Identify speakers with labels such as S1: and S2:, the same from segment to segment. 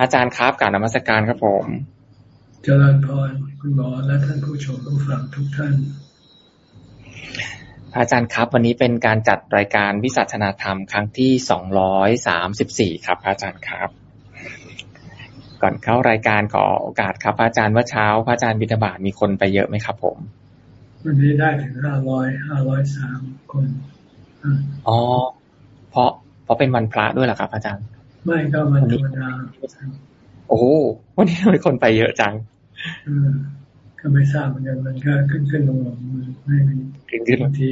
S1: อาจารย์ครับการนมัสการครับผม
S2: เจริญพรคุณหมอและท่านผู้ชมผู้ฟังทุกท่าน
S1: อาจารย์ครับ วันนี้เป็นการจัดรายการวิสัชนาธรรมครั้งที่สองร้อยสามสิบสี่ครับ อาจารย์ครับ ก่อนเข้ารายการขอโอกาสครับอาจารย์ว่าเช้าพระอาจารย์บิณฑบาตมีคนไปเยอะไหมครับผม
S2: วันนี้ได้ถึงห้าร้อยห้าร้อยสามคน
S1: อ๋อเพราะเพราะเป็นวันพระด้วยเหรอครับ อาจารย์
S2: ไม่ก็วันธรรมดา
S1: โอ้วันนี้มีคนไปเยอะจัง
S2: ก็ไม่ทราบเหมือนกันมันก็ขึ้นขึ้นลงลงไม่ขึ้นขึ้นบางที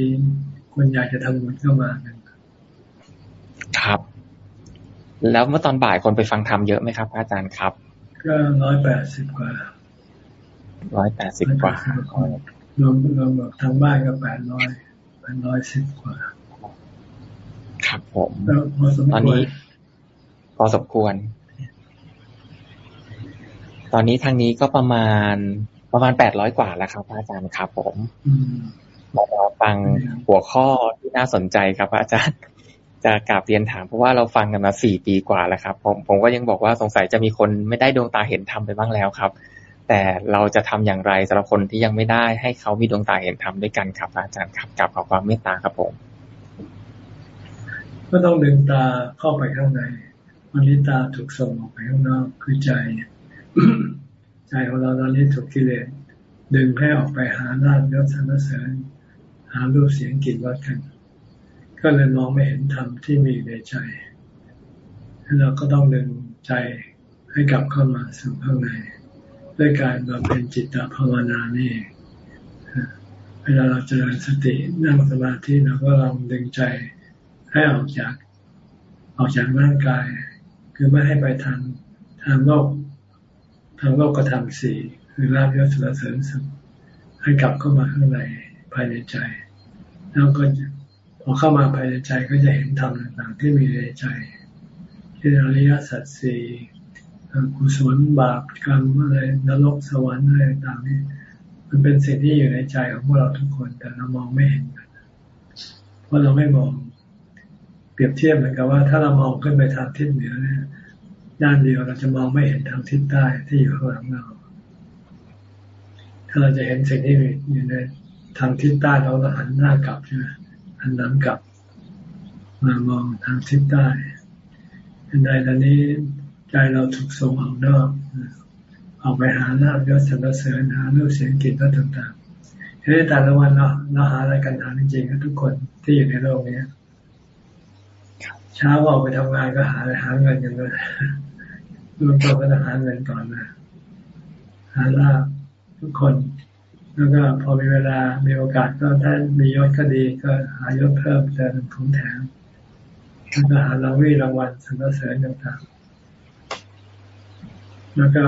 S2: คนอยากจะทำบุญเข้ามากัน
S1: ครับ แล้วเมื่อตอนบ่ายคนไปฟังธรรมเยอะไหมครับ อาจารย์ครับ
S2: ก็ร้อยแปดสิบกว่า
S1: ร้อยแปดสิบกว่า
S2: รวมรวมแบบทางบ้านก็แปดร้อยแปดร้อยสิบกว่า
S1: ครับผมตอนนี้พ อสมควร ตอนนี้ทางนี้ก็ประมาณประมาณแปดร้อยกว่าแล้วครับอาจารย์ครับผมมาฟังหัวข้อที่น่าสนใจครับอาจารย์จะกราบเรียนถามเพราะว่าเราฟังกันมาสี่ปีกว่าแล้วครับ ผมผมก็ยังบอกว่าสงสัยจะมีคนไม่ได้ดวงตาเห็นธรรมไปบ้างแล้วครับ แต่เราจะทำอย่างไรสำหรับคนที่ยังไม่ได้ให้เขามีดวงตาเห็นธรรมด้วยกันครับ อาจารย์ครับกลับขอความเมตตาครับผม
S2: ก็ต้องดึงตาเข้าไปข้างใน วันนี้ตาถูกส่งออกไปข้างนอกคือใจเนี่ยใจของเราตอนนี้ถูกกิเลสดึงให้ออกไปหาลาบยศสรรเสริญ หารูปเสียงกลิ่นรสกัน ก็เลยมองไม่เห็นธรรมที่มีในใจเราก็ต้องดึงใจให้กลับเข้ามาสู่ข้างในด้วยการบำเพ็ญจิตตภาวนานี่เวลาเราเจริญสตินั่งสมาธิเราก็ลองดึงใจให้ออกจากออกจากร่างกาย คือไม่ให้ไปทางทางโลก ทางโลกธรรมสี่คือลาบยศสรเสริญสุขให้กลับเข้ามาข้างในภายในใจ แล้วก็พอเข้ามาภายในใจก็จะเห็นธรรมต่างๆที่มีในใจเช่นอริยสัจสี่กุศลบาปกรรมอะไรนรกสวรรค์อะไรต่างๆนี่มันเป็นสิ่งที่อยู่ในใจของพวกเราทุกคนแต่เรามองไม่เห็นเพราะเราไม่มอง เปรียบเทียบเหมือนกับว่า ถ้าเรามองขึ้นไปทางทิศเหนือเนี่ยด้านเดียวเราจะมองไม่เห็นทางทิศใต้ที่อยู่ข้างหลังเรา ถ้าเราจะเห็นสิ่งที่อยู่ในทางทิศใต้เราก็หันหน้ากลับใช่ไหมหันหลังกลับ มามองทางทิศใต้ในตอนนี้ใจเราถูกส่งออกนอกออกไปหาหน้ายศสรรเสริญหาเรื่องเสียงกิจต่างๆเฮ้แต่ละวันเราเราหาอะไรกันหาจริงๆทุกคนที่อยู่ในโลกนี้ เช้าออกไปทำงานก็หาอะไรหาเงินกันเลยรวมตัวกันหาเงินก่อนนะหาลาบทุกคน แล้วก็พอมีเวลามีโอกาสก็ถ้ามียศก็ดีก็หายศเพิ่มเติมของแถมแล้วก็หารางวีรางวัลสรรเสริญต่างๆแล้วก็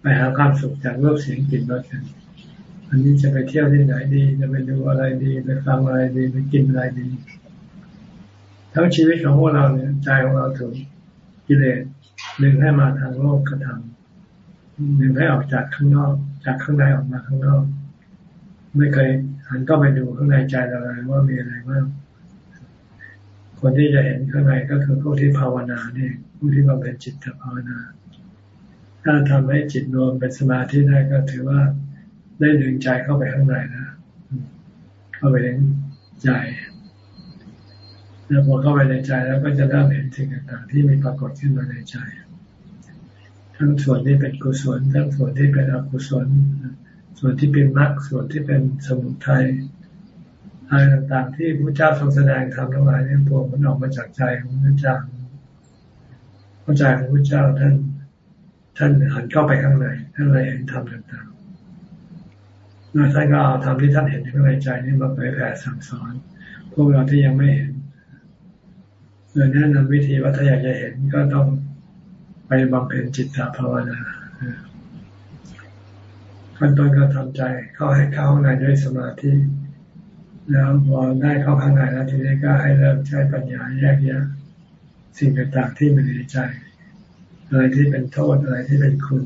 S2: ไปหาความสุขจากรูปเสียงกลิ่นรสกันอันนี้จะไปเที่ยวที่ไหนดี จะไปดูอะไรดี ไปฟังอะไรดี ไปกินอะไรดี ทั้งชีวิตของพวกเราเนี่ยใจของเราถูกกิเลสดึงให้มาทางโลกกระทำดึงให้ออกจากข้างนอก จากข้างในออกมาข้างนอก ไม่เคยหันก็ไปดูข้างในใจเราเลยว่ามีอะไรบ้างคนที่จะเห็นข้างในก็คือพวกที่ภาวนาเนี่ยผู้ที่มาเป็นจิตภาวนา ถ้าทำให้จิตรวมเป็นสมาธิได้ก็ถือว่าได้ดึงใจเข้าไปข้างในนะเข้าไปในใจ แล้วพอเข้าไปในใจแล้วก็จะเริ่มเห็นสิ่งต่างๆ ที่มีปรากฏขึ้นมาในใจ ทั้งส่วนที่เป็นกุศลทั้งส่วนที่เป็นอกุศล ส่วนที่เป็นมรรคส่วนที่เป็นสมุทัยอะไรต่างๆ ที่พระเจ้าทรงแสดงทำทั้งหลายนี่พวกมันออกมาจากใจของพระเจ้าพระใจของพระเจ้าท่าน ท่านหันเข้าไปข้างในท่านเลยเห็นธรรมต่างๆแล้วท่านก็เอาธรรมที่ท่านเห็นข้างในใจนี่มาเผยแผ่สั่งสอน พวกเราที่ยังไม่เห็น เลยแนะนำวิธีว่าถ้าอยากจะเห็นก็ต้องไปบำเพ็ญจิตตภาวนาขั้นต้นก็ทำใจเข้าให้เข้าข้างในด้วยสมาธิแล้วพอได้เข้าข้างในแล้วทีนี้ก็ให้เริ่มใช้ปัญญาแยกแยะสิ่งต่างๆที่มันในใจ อะไรที่เป็นโทษอะไรที่เป็นคุณ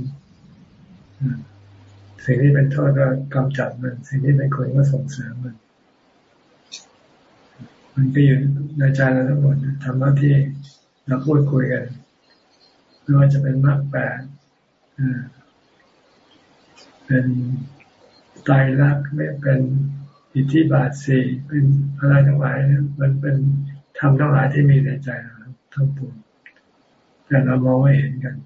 S2: สิ่งที่เป็นโทษก็กำจัดมัน สิ่งที่เป็นคุณก็ส่งเสริมมัน มันก็อยู่ในใจเราทั้งหมดทำหน้าที่เราพูดคุยกันไม่ว่าจะเป็นมรรคแปดเป็นตายรักไม่เป็นอิทธิบาทสี่เป็นอะไรทั้งหลายมันเป็นธรรมทั้งหลายที่มีในใจเราทั้งปวงแต่เรามองไม่เห็นกัน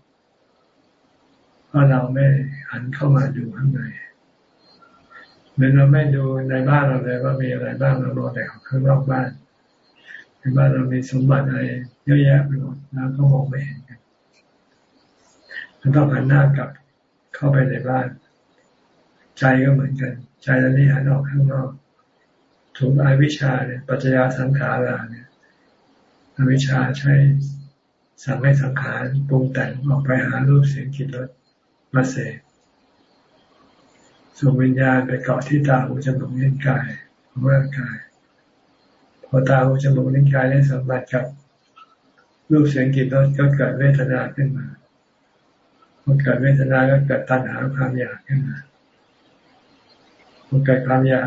S2: เพราะเราไม่หันเข้ามาดูข้างในเหมือนเราไม่ดูในบ้านเราเลยว่ามีอะไรบ้างเรามอแต่ข้างนอกบ้าน ในบ้านเรามีสมบัติอะไรเยอะแยะไปหมดแล้วก็มองไม่เห็นกันมันต้องหันหน้ากลับเข้าไปในบ้าน ใจก็เหมือนกัน ใจแล้วนี่หันออกข้างนอก ถูกอวิชชาเนี่ยปัจจยาสังขาราเนี่ยอวิชชาใช้สั่งให้สังขารปรุงแต่งออกไปหารูปเสียงกลิ่นรสมาเสกส่งวิญญาณไปเกาะที่ตาหูจมูกเลิ้นกายของร่างกาย พอตาหูจมูกลิ้นกายได้สัมผัสกับรูปเสียงกลิ่นรสก็เกิดเวทนาขึ้นมาพอเกิดเวทนาก็เกิดตัณหาความอยากขึ้นมาพอเกิดความอยาก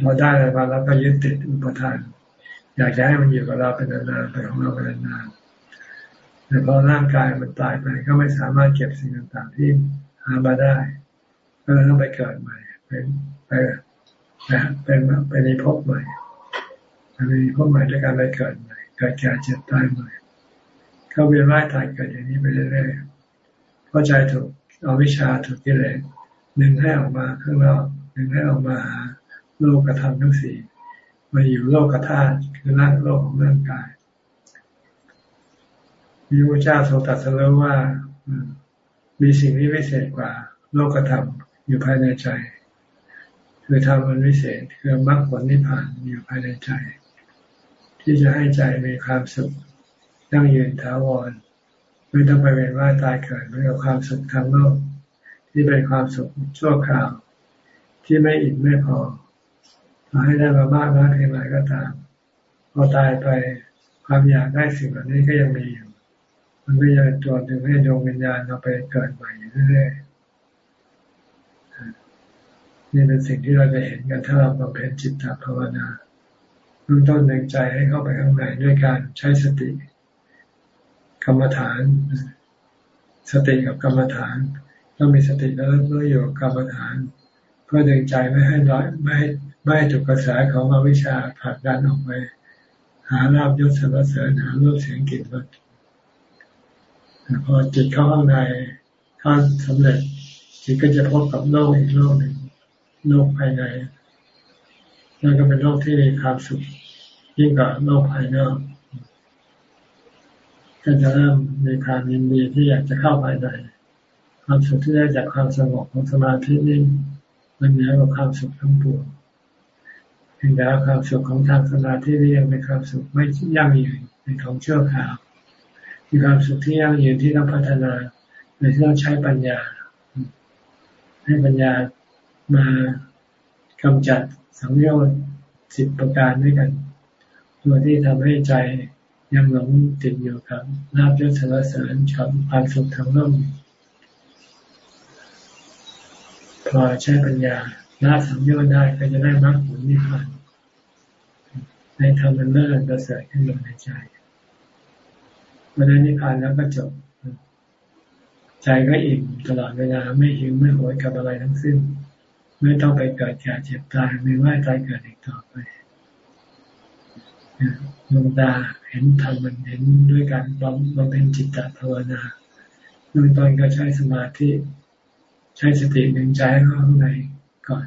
S2: พอได้อะไรมาแล้วก็ยึดติดอุปทาน อยากจะให้มันอยู่กับเราเป็นนานๆไปของเราเป็นนานๆแต่พอร่างกายมันตายไปก็ไม่สามารถเก็บสิ่งต่างๆที่หามาได้ก็เลยต้องไปเกิดใหม่เป็นไปนะเป็นไปในภพใหม่ ไปในภพใหม่ด้วยการไปเกิดใหม่เกิดแก่เจ็บตายใหม่เข้าเวียนว่ายตายเกิดอย่างนี้ไปเรื่อยๆเพราะใจถูกเอาวิชาถูกกิเลสดึงให้ออกมาข้างนอกดึงให้ออกมาหาโลกธรรมทั้งสี่มาอยู่โลกธาตุคือร่างโลกของร่างกายมีพระเจ้าทรงตรัสรู้ว่ามีสิ่งที่พิเศษกว่า โลกธรรมอยู่ภายในใจ คือธรรมมันวิเศษคือมรรคผลนิพพานอยู่ภายในใจ ที่จะให้ใจมีความสุขยั่งยืนถาวรไม่ต้องไปเวียนว่ายตายเกิดไม่กับความสุขทางโลก ที่เป็นความสุขชั่วคราว ที่ไม่อิ่มไม่พอต่อให้ได้มามากน้อยเพียงไรก็ตาม พอตายไปความอยากได้สิ่งเหล่านี้ก็ยังมีอยู่ มันก็ยังตัวดึงให้ดวงวิญญาณเราไปเกิดใหม่เรื่อยๆนี่เป็นสิ่งที่เราจะเห็นกันถ้าเราบำเพ็ญจิตตภาวนา เริ่มต้นดึงใจให้เข้าไปข้างในด้วยการใช้สติ กรรมฐาน สติกับกรรมฐานต้องมีสติแล้วก็อยู่กรรมฐาน เพื่อดึงใจไม่ให้ร้อยไม่ให้ไม่ให้ถูกกระแสของอวิชชาผลักดันออกไปหาลาบยศสรรเสริญหารูปเสียงกลิ่นรสพอจิตเข้าข้างในถ้าสำเร็จจิตก็จะพบกับโลกอีกโลกหนึ่งโลกภายใน นั่นก็เป็นโลกที่มีความสุขยิ่งกว่าโลกภายนอกก็จะเริ่มมีความยินดีที่อยากจะเข้าภายในความสุขที่ได้จากความสงบของสมาธินี่มันเหนือกว่าความสุขทั้งปวงเพียงแต่ความสุขของทางสมาธินี่ยังเป็นความสุขไม่ยั่งยืนเป็นของเชื่อข่าวมีความสุขที่ยั่งยืนที่ต้องพัฒนาโดยที่ต้องใช้ปัญญา ให้ปัญญามากำจัด สังโยชน์สิบประการด้วยกัน ตัวที่ทำให้ใจยังหลงติดอยู่กับลาบยศสารเสริญชอบความสุขทางโลกพอใช้ปัญญาละสังโยชน์ได้ก็จะได้มรรคผลนิพพานในธรรมมันเลิศประเสริฐขึ้นมาในใจเมื่อได้นิพพานแล้วก็จบ ใจก็อิ่มตลอดเวลาไม่หิวไม่โหยกับอะไรทั้งสิ้น ไม่ต้องไปเกิดแก่เจ็บตายไม่ว่าตายเกิดอีกต่อไปดวงตาเห็นธรรมมันเห็นด้วยการบำบำเพ็ญจิตตภาวนาเบื้องต้นก็ใช้สมาธิ ใช้สติหนึ่งใจเข้างในก่อน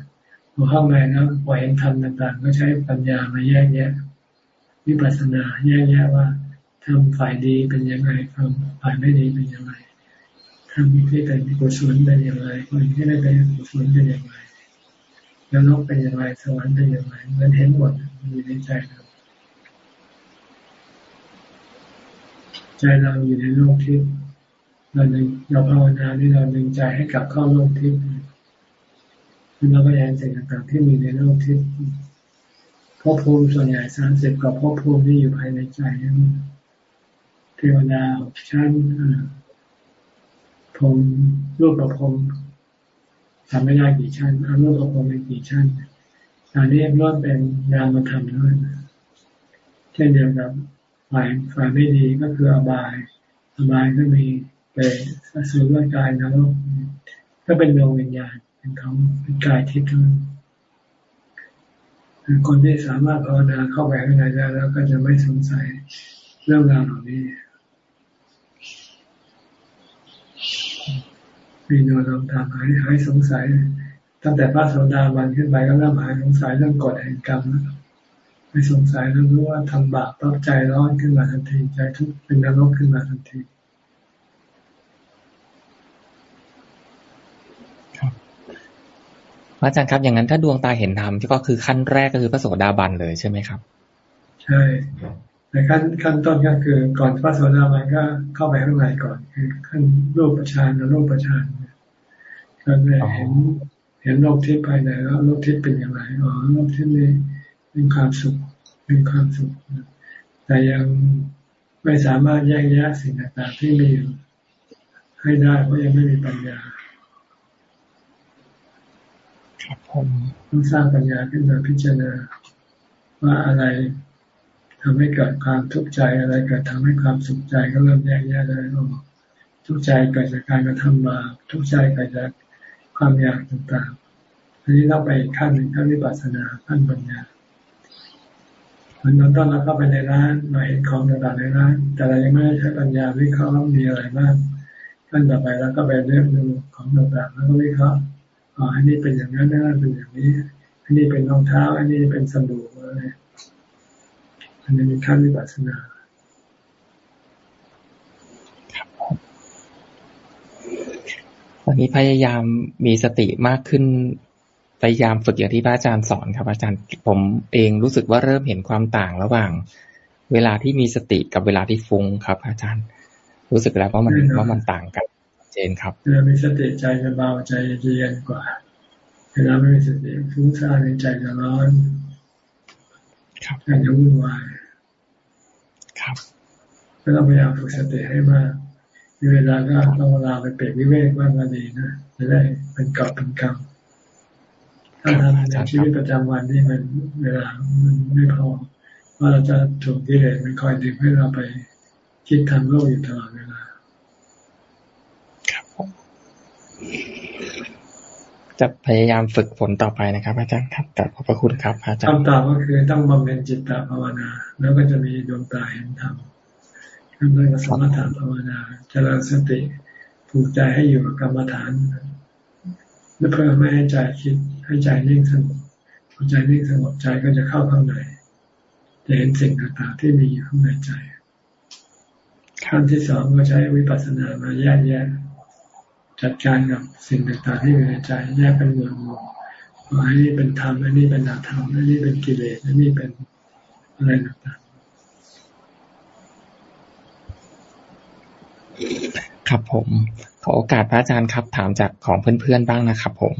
S2: พอเข้าในแล้วพอเห็นธรรมต่างๆ ก็ใช้ปัญญามาแยกแยะวิปัสสนาแยกแยะว่าทำฝ่ายดีเป็นยังไงทำฝ่ายไม่ดีเป็นยังไงทำที่เป็นกุศลเป็นอย่างไรคนที่ไม่เป็นกุศลเป็นอย่างไร นรกเป็นอย่างไรสวรรค์เป็นอย่างไรมันเห็นหมดมันอยู่ในใจเราใจเราอยู่ในโลกทิพย์เราดึงเราภาวนาที่เราดึงใจให้กลับเข้าโลกทิพย์เราก็ยังสิ่งต่างๆที่มีในโลกทิพย์ภพภูมิส่วนใหญ่สามสิบกับภพภูมิที่อยู่ภายในใจนั่นเทวดาชั้นพรมรูปประพรม ทำไม่ได้กี่ชั้นอารูปภพเป็นกี่ชั้นอันนี้ล้วนเป็นงานมาทำด้วยเช่นเดียวกับฝ่ายฝ่ายไม่ดีก็คืออบาย อบายก็มีไปสู่ร่างกายนรกก็เป็นดวงวิญญาณเป็นเขาเป็นกายทิพย์ทั้งคนที่สามารถภาวนาเข้าไปข้างในได้แล้วก็จะไม่สงสัยเรื่องราวเหล่านี้ มีโนลองตามหายหายสงสัย ตั้งแต่พระโสดาบันขึ้นไปก็เริ่มหายสงสัยเรื่องกฎแห่งกรรมแล้วไม่สงสัยแล้วรู้ว่าทำบาปต้องใจร้อนขึ้นมาทันทีใจทุกข์เป็นนรกขึ้นมาทันที
S1: อาจารย์ครับ อย่างนั้นถ้าดวงตาเห็นธรรมที่ก็คือขั้นแรกก็คือพระโสดาบันเลยใช่ไหมครับ
S2: ใช่ แต่ขั้นขั้นต้นก็คือก่อนพระโสดาบันก็เข้าไปข้างในก่อนคือขั้นรูปประชานและรูปประชานก็เลยเห็นเห็นโลกทิพย์ภายในแล้วโลกทิพย์เป็นอย่างไรอ๋อโลกทิพย์นี้เป็นความสุขเป็นความสุขแต่ยังไม่สามารถแยกแยะสิ่งต่างๆที่มีอยู่ให้ได้เพราะยังไม่มีปัญญา
S1: ครับผม
S2: ต้องสร้างปัญญาขึ้นมาพิจารณาว่าอะไร ทำให้เกิดความทุกข์ใจอะไรเกิดทำให้ความสุขใจก็เริ่มแยกแยะได้ออกทุกข์ใจเกิดจากการกระทำบาปทุกข์ใจเกิดจากความอยากต่างๆอันนี้ต้องไปขั้นหนึ่งขั้นวิปัสสนาขั้นปัญญาเหมือนตอนต้นเราเข้าไปในร้านเราเห็นของต่างๆในร้าน แต่เรายังไม่ได้ใช้ปัญญาวิเคราะห์ว่ามีอะไรบ้างขั้นต่อไปแล้วก็ไปเลือกดูของต่างๆแล้วก็วิเคราะห์อ๋ออันนี้เป็นอย่างนั้นนะเป็นอย่างนี้ อันนี้เป็นรองเท้า อันนี้เป็นสบู่อะไร อันนี้มีขั้นวิปัสสนา
S1: ตอนนี้พยายามมีสติมากขึ้น พยายามฝึกอย่างที่พระอาจารย์สอนครับอาจารย์ผมเองรู้สึกว่าเริ่มเห็นความต่างระหว่าง เวลาที่มีสติกับเวลาที่ฟุ้งครับ อาจารย์ รู้สึกแล้วว่ามันว่ามันต่างกันเจนครับ
S2: เวลามีสติใจจะเบาใจจะเย็นกว่าเวลาไม่มีสติฟุ้งซ่านในใจจะร้อน
S1: ครับ
S2: ใจจะวุ่นวาย
S1: ครับ
S2: ก็ต้องพยายามฝึกสติให้มากมีเวลาก็ต้องเวลาไปเปลี่ยนวิเวกบ้างก็ดีนะจะได้เป็นกอบเป็นกรรมถ้าทำในชีวิตประจำวันนี่มันเวลามันไม่พอว่าเราจะถูกกิเลสมันคอยดึงให้เราไปคิดทำโลกอยู่ตลอดเวลา
S1: จะพยายามฝึกฝนต่อไปนะครับ อาจารย์ครับขอบพระคุณครับ อาจารย์
S2: คำตอบก็คือต้องบำเพ็ญจิตตภาวนา แล้วก็จะมีดวงตาเห็นธรรมทำด้วยสมถะภาวนาเจริญสติผูกใจให้อยู่กับกรรมฐานและเพื่อไม่ให้ใจคิดให้ใจนิ่งสงบพอใจนิ่งสงบใจก็จะเข้าข้างในจะเห็นสิ่งต่างๆที่มีอยู่ข้างในใจขั้นที่สองก็ใช้วิปัสสนามาแยกแยะ จัดการกับสิ่งต่างๆที่อยู่ในใจแยกเป็นหมวดหมู่อันนี้เป็นธรรมอันนี้เป็นอาธรรมอันนี้เป็นกิเลสอันนี้เป็นอะไรต่าง
S1: ๆครับผม ขอโอกาสพระอาจารย์ครับ ถามจากของเพื่อนๆบ้างนะครับผม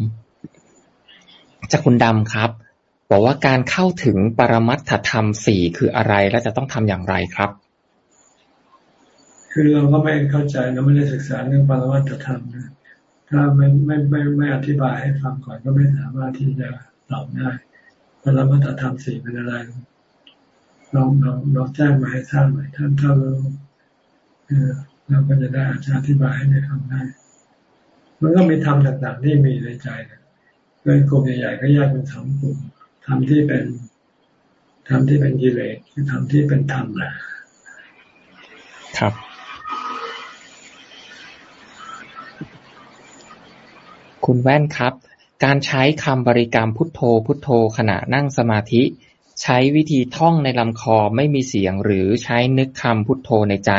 S1: จากคุณดำครับบอกว่าการเข้าถึงปรมัตถธรรมสี่คืออะไรและจะต้องทำอย่างไรครับ
S2: คือเราก็ไม่เข้าใจเราไม่ได้ศึกษาเรื่องปรมัตถธรรมนะถ้าไม่ไม่ไม่ไม่อธิบายให้ฟังก่อนก็ไม่สามารถที่จะตอบได้ปรมัตถธรรมสี่เป็นอะไรลองลองลองแจ้งมาให้ทราบหน่อยท่านถ้าเราเราก็จะได้อาจารย์อธิบายให้ได้ฟังได้มันก็มีธรรมต่างๆที่มีในใจนะเป็นกลุ่มใหญ่ๆก็แยกเป็นสองกลุ่มธรรมที่เป็นธรรมที่เป็นกิเลสคือธรรมที่เป็นธรรมแหละ
S1: ครับ คุณแว่นครับ การใช้คำบริกรรมพุทโธพุทโธขณะนั่งสมาธิ ใช้วิธีท่องในลำคอไม่มีเสียงหรือใช้นึกคำพุทโธในใจ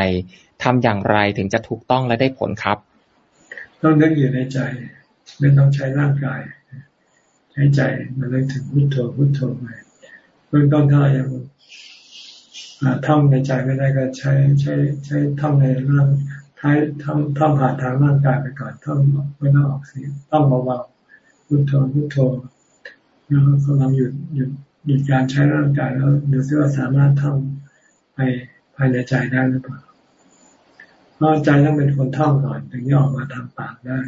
S1: ทำอย่างไรถึงจะถูกต้องและได้ผลครับ
S2: ต้องนึกอยู่ในใจ ไม่ต้องใช้ร่างกาย ใช้ใจมันเลยถึงพุทโธพุทโธไปเบื้องต้นถ้ายังท่องในใจไม่ได้ก็ใช้ใช้ใช้ท่องในร่าง ท้ายท่องท่องผ่านทางร่างกายไปก่อนท่องไม่ต้องออกเสียงต้องเบาๆพุทโธพุทโธแล้วก็ลองหยุดหยุดหยุดการใช้ร่างกายแล้วดูซิว่าสามารถท่องไปภายในใจได้หรือเปล่าเพราะใจต้องเป็นคนท่องก่อนถึงจะออกมาทางปากได้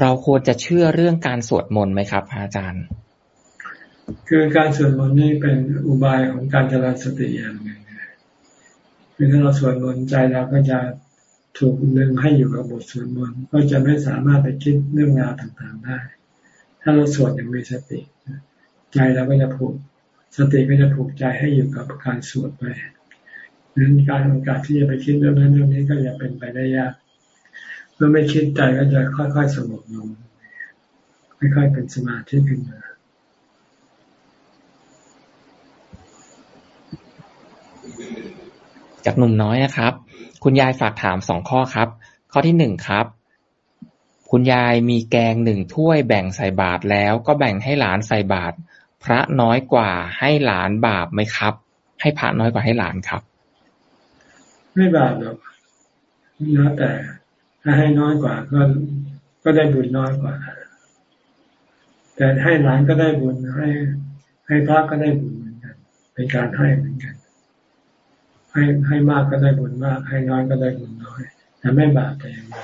S1: เราควรจะเชื่อเรื่องการสวดมนต์ไหมครับอาจารย์
S2: คือการสวดมนต์นี่เป็นอุบายของการเจริญสติอย่างหนึ่งคือถ้าเราสวดมนต์ใจเราก็จะถูกดึงให้อยู่กับบทสวดมนต์ก็จะไม่สามารถไปคิดเรื่องราวต่างๆได้ ถ้าเราสวดอย่างมีสติ ใจเราก็จะผูกสติก็จะผูกใจให้อยู่กับการสวดไปนั้นการโอกาสที่จะไปคิดเรื่องนั้นเรื่องนี้ก็จะเป็นไปได้ยาก เมื่อไม่คิดใจก็จะค่อยๆสงบลงค่อยๆเป็นสมาธิขึ้นมา
S1: จากหนุ่มน้อยนะครับ คุณยายฝากถามสองข้อครับ ข้อที่หนึ่งครับ คุณยายมีแกงหนึ่งถ้วยแบ่งใส่บาตรแล้วก็แบ่งให้หลานใส่บาตรพระน้อยกว่าให้หลานบาปไหมครับ ให้พระน้อยกว่าให้หลานครับ
S2: ไม่บาปหรอกแล้วแต่ถ้าให้น้อยกว่าก็ก็ได้บุญน้อยกว่า แต่ให้หลานก็ได้บุญให้ ให้พระก็ได้บุญเหมือนกันเป็นการให้เหมือนกัน ให้ให้มากก็ได้บุญมาก ให้น้อยก็ได้บุญน้อยแต่ไม่บาปแต่อย่างใด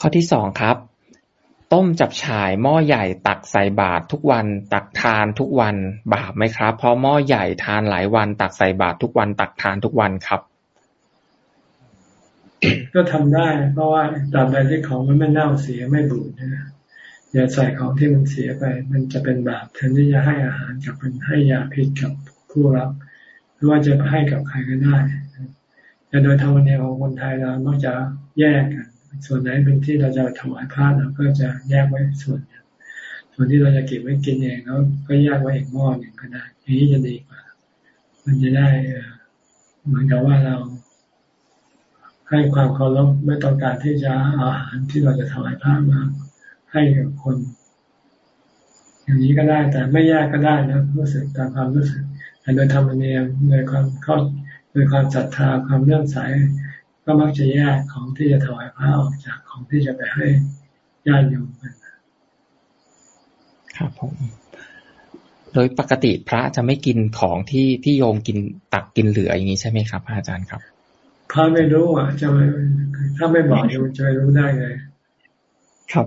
S1: ข้อที่สองครับ ต้มจับฉ่ายหม้อใหญ่ตักใส่บาตรทุกวัน ตักทานทุกวันบาปไหมครับ เพราะหม้อใหญ่ทานหลายวัน ตักใส่บาตรทุกวัน ตักทานทุกวันครับ
S2: ก็ทำได้ เพราะว่าตามใดที่ของมันไม่เน่าเสียไม่บูดนะอย่าใส่ของที่มันเสียไป มันจะเป็นบาปแทนที่จะให้อาหารกับมันให้ยาพิษกับ ผู้รับหรือว่าจะให้กับใครก็ได้แต่โดยธรรมเนียมของคนไทยเรามักจะแยกกันส่วนไหนเป็นที่เราจะถวายพระเราก็จะแยกไว้ส่วนส่วนที่เราจะเก็บไว้กินเองแล้วก็แยกไว้อีกหม้อหนึ่งก็ได้อย่างนี้จะดีกว่า มันจะได้เหมือนกับว่าเรา ให้ความเคารพไม่ต้องการที่จะอาหารที่เราจะถวายพระมา ให้กับคน อย่างนี้ก็ได้แต่ไม่ยากก็ได้นะรู้สึกตามความรู้สึก แต่โดยธรรมเนียมโดยความเข้าโดยความศรัทธาความเลื่อมใสก็มักจะแยกของที่จะถวายพระออกจากของที่จะไปให้ญาติโยมกัน
S1: ครับผมโดยปกติพระจะไม่กินของที่ที่โยมกินตักกินเหลืออย่างนี้ใช่ไหมครับอาจารย์ครับ
S2: พระไม่รู้อะจะไม่ถ้าไม่บอกอยู่จะรู้ได้ไง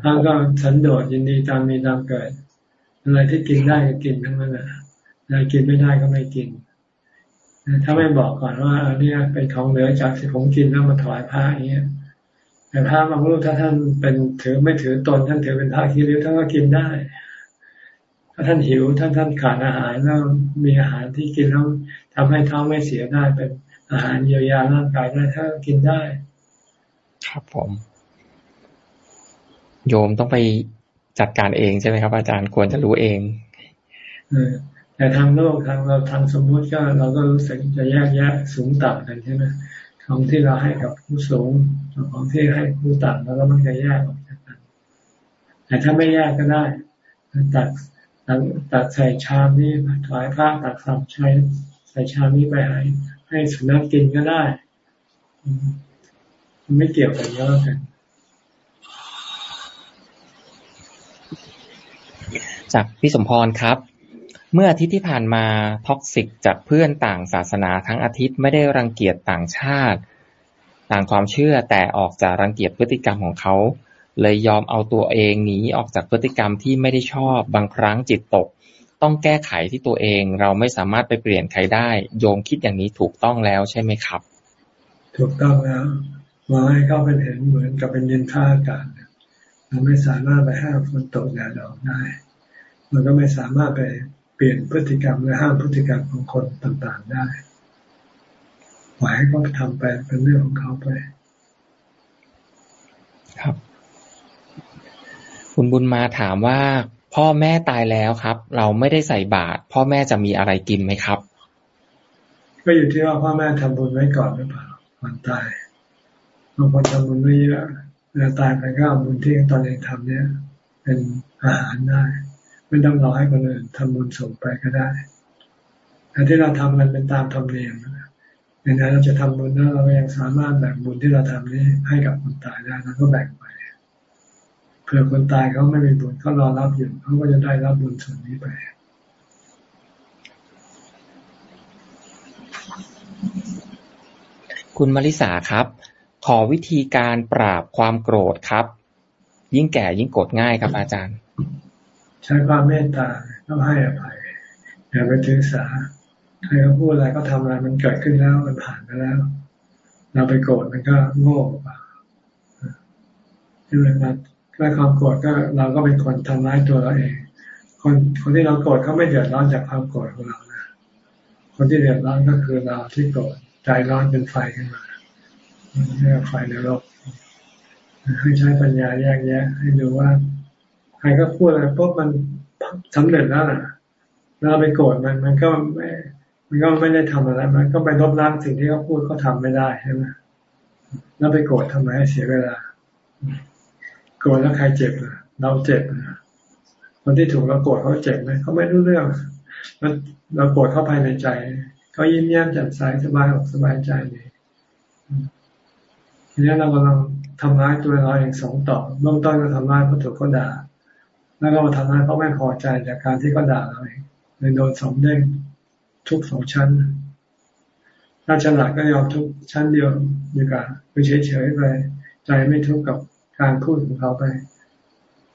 S2: พระก็สันโดษยินดีตามมีตามเกิด อะไรที่กินได้ก็กินทั้งนั้นแหละ อะไรกินไม่ได้ก็ไม่กินถ้าไม่บอกก่อนว่าอันนี้เป็นของเหลือจากที่ผมกินแล้วมาถวายพระอย่างเงี้ยแต่พระบางรูปถ้าท่านเป็นถือไม่ถือตนท่านถือเป็นพระคีริ้วท่านก็กินได้ ถ้าท่านหิวท่านท่านขาดอาหารแล้วมีอาหารที่กินแล้วทำให้ท้องไม่เสียได้เป็นอาหารเยียวยาร่างกายได้ถ้ากินได้
S1: ครับผม โยมต้องไปจัดการเองใช่ไหมครับ อาจารย์ควรจะรู้เอง
S2: เออ แต่ทางโลกทางเราทางสมมุติก็เราก็รู้สึกจะแยกแยะสูงต่ำกันใช่ไหมของที่เราให้กับผู้สูงของที่ให้ผู้ต่ำเราก็มันจะแยกออกจากกัน แต่ถ้าไม่แยกก็ได้ตัดตัดตัดใส่ชามนี้ถอยผ้าตัดสับใช้ใส่ชามนี้ไปให้ให้สุนัขกินก็ได้ไม่เกี่ยวกันเยอะกัน
S1: จากพี่สมพรครับ เมื่ออาทิตย์ที่ผ่านมาท็อกซิกจากเพื่อนต่างศาสนาทั้งอาทิตย์ไม่ได้รังเกียจต่างชาติ ต่างความเชื่อแต่ออกจากรังเกียจพฤติกรรมของเขา เลยยอมเอาตัวเองหนีออกจากพฤติกรรมที่ไม่ได้ชอบบางครั้งจิตตก ต้องแก้ไขที่ตัวเองเราไม่สามารถไปเปลี่ยนใครได้ โยมคิดอย่างนี้ถูกต้องแล้วใช่ไหมครับ
S2: ถูกต้องแล้วมองให้เขาเป็นเห็นเหมือนกับเป็นเยินท่าอากาศเราไม่สามารถไปห้ามฝนตกแดดออกได้มันก็ไม่สามารถไป เปลี่ยนพฤติกรรมหรือห้ามพฤติกรรมของคนต่างๆได้ปล่อยให้เขาทำไปเป็นเรื่องของเขาไป
S1: ครับ คุณบุญมาถามว่า พ่อแม่ตายแล้วครับ เราไม่ได้ใส่บาตรพ่อแม่จะมีอะไรกินไหมครับ
S2: ก็อยู่ที่ว่าพ่อแม่ทำบุญไว้ก่อนหรือเปล่าก่อนตายบางคนทำบุญไว้เยอะเวลาตายไปก็เอาบุญที่ตอนเองทำเนี่ยเป็นอาหารได้ ไม่ต้องรอให้คนอื่นทำบุญส่งไปก็ได้แต่ที่เราทำมันเป็นตามธรรมเนียมอย่างนั้นเราจะทำบุญแล้วเรายังสามารถแบ่งบุญที่เราทำนี้ให้กับคนตายได้เราก็แบ่งไปเผื่อคนตายเขาไม่มีบุญเขารอรับอยู่เขาก็จะได้รับบุญส่วนนี้ไป
S1: คุณมาริสาครับ ขอวิธีการปราบความโกรธครับ ยิ่งแก่ยิ่งโกรธง่ายครับอาจารย์
S2: ใช้ความเมตตาต้องให้อภัยอย่าไปถือสาใครเขาพูดอะไรก็ทำอะไรมันเกิดขึ้นแล้วมันผ่านไปแล้ว เราไปโกรธมันก็โง่ใช่ไหมครับถ้าความโกรธก็เราก็เป็นคนทำร้ายตัวเราเอง คนคนที่เราโกรธเขาไม่เดือดร้อนจากความโกรธของเรานะคนที่เดือดร้อนก็คือเราที่โกรธใจร้อนเป็นไฟขึ้นมาเรียกไฟในโลกให้ใช้ปัญญาแยกแยะ ให้ดูว่า ครก็พูดอะไรปุ๊บมันสำเร็จแล้วล่ะเราไปโกรธมันมันก็ไม่มันก็ไม่ได้ทำอะไร มันก็ไปลบล้างสิ่งที่เขาพูดเขาทาไม่ได้ใช่ไหมแล้วไปโกรธทำไมให้เสียเวลา โกรธแล้วใครเจ็บเราเจ็บนะคนที่ถูกเราโกรธเขาเจ็บไหมเขาไม่รู้เรื่องเราโกรธเข้าภายในใจเขายิ้มแย้มแจ่มใสสบายอกสบายใจดีทีนี้เรากำลังทำร้ายตัวเราเองสองต่อเบื้องต้นก็ทำร้ายเพราะถูกเขาด่า แล้วก็มาทำร้ายเพราไม่พอใจจากการที่เขาด่าเราเองเลยโดนสองเด้งทุกสองชั้น ถ้าฉลาดก็ยอมทุกชั้นเดียวดีกว่าไปเฉยๆไป ใจไม่ทุกข์กับการพูดของเขาไป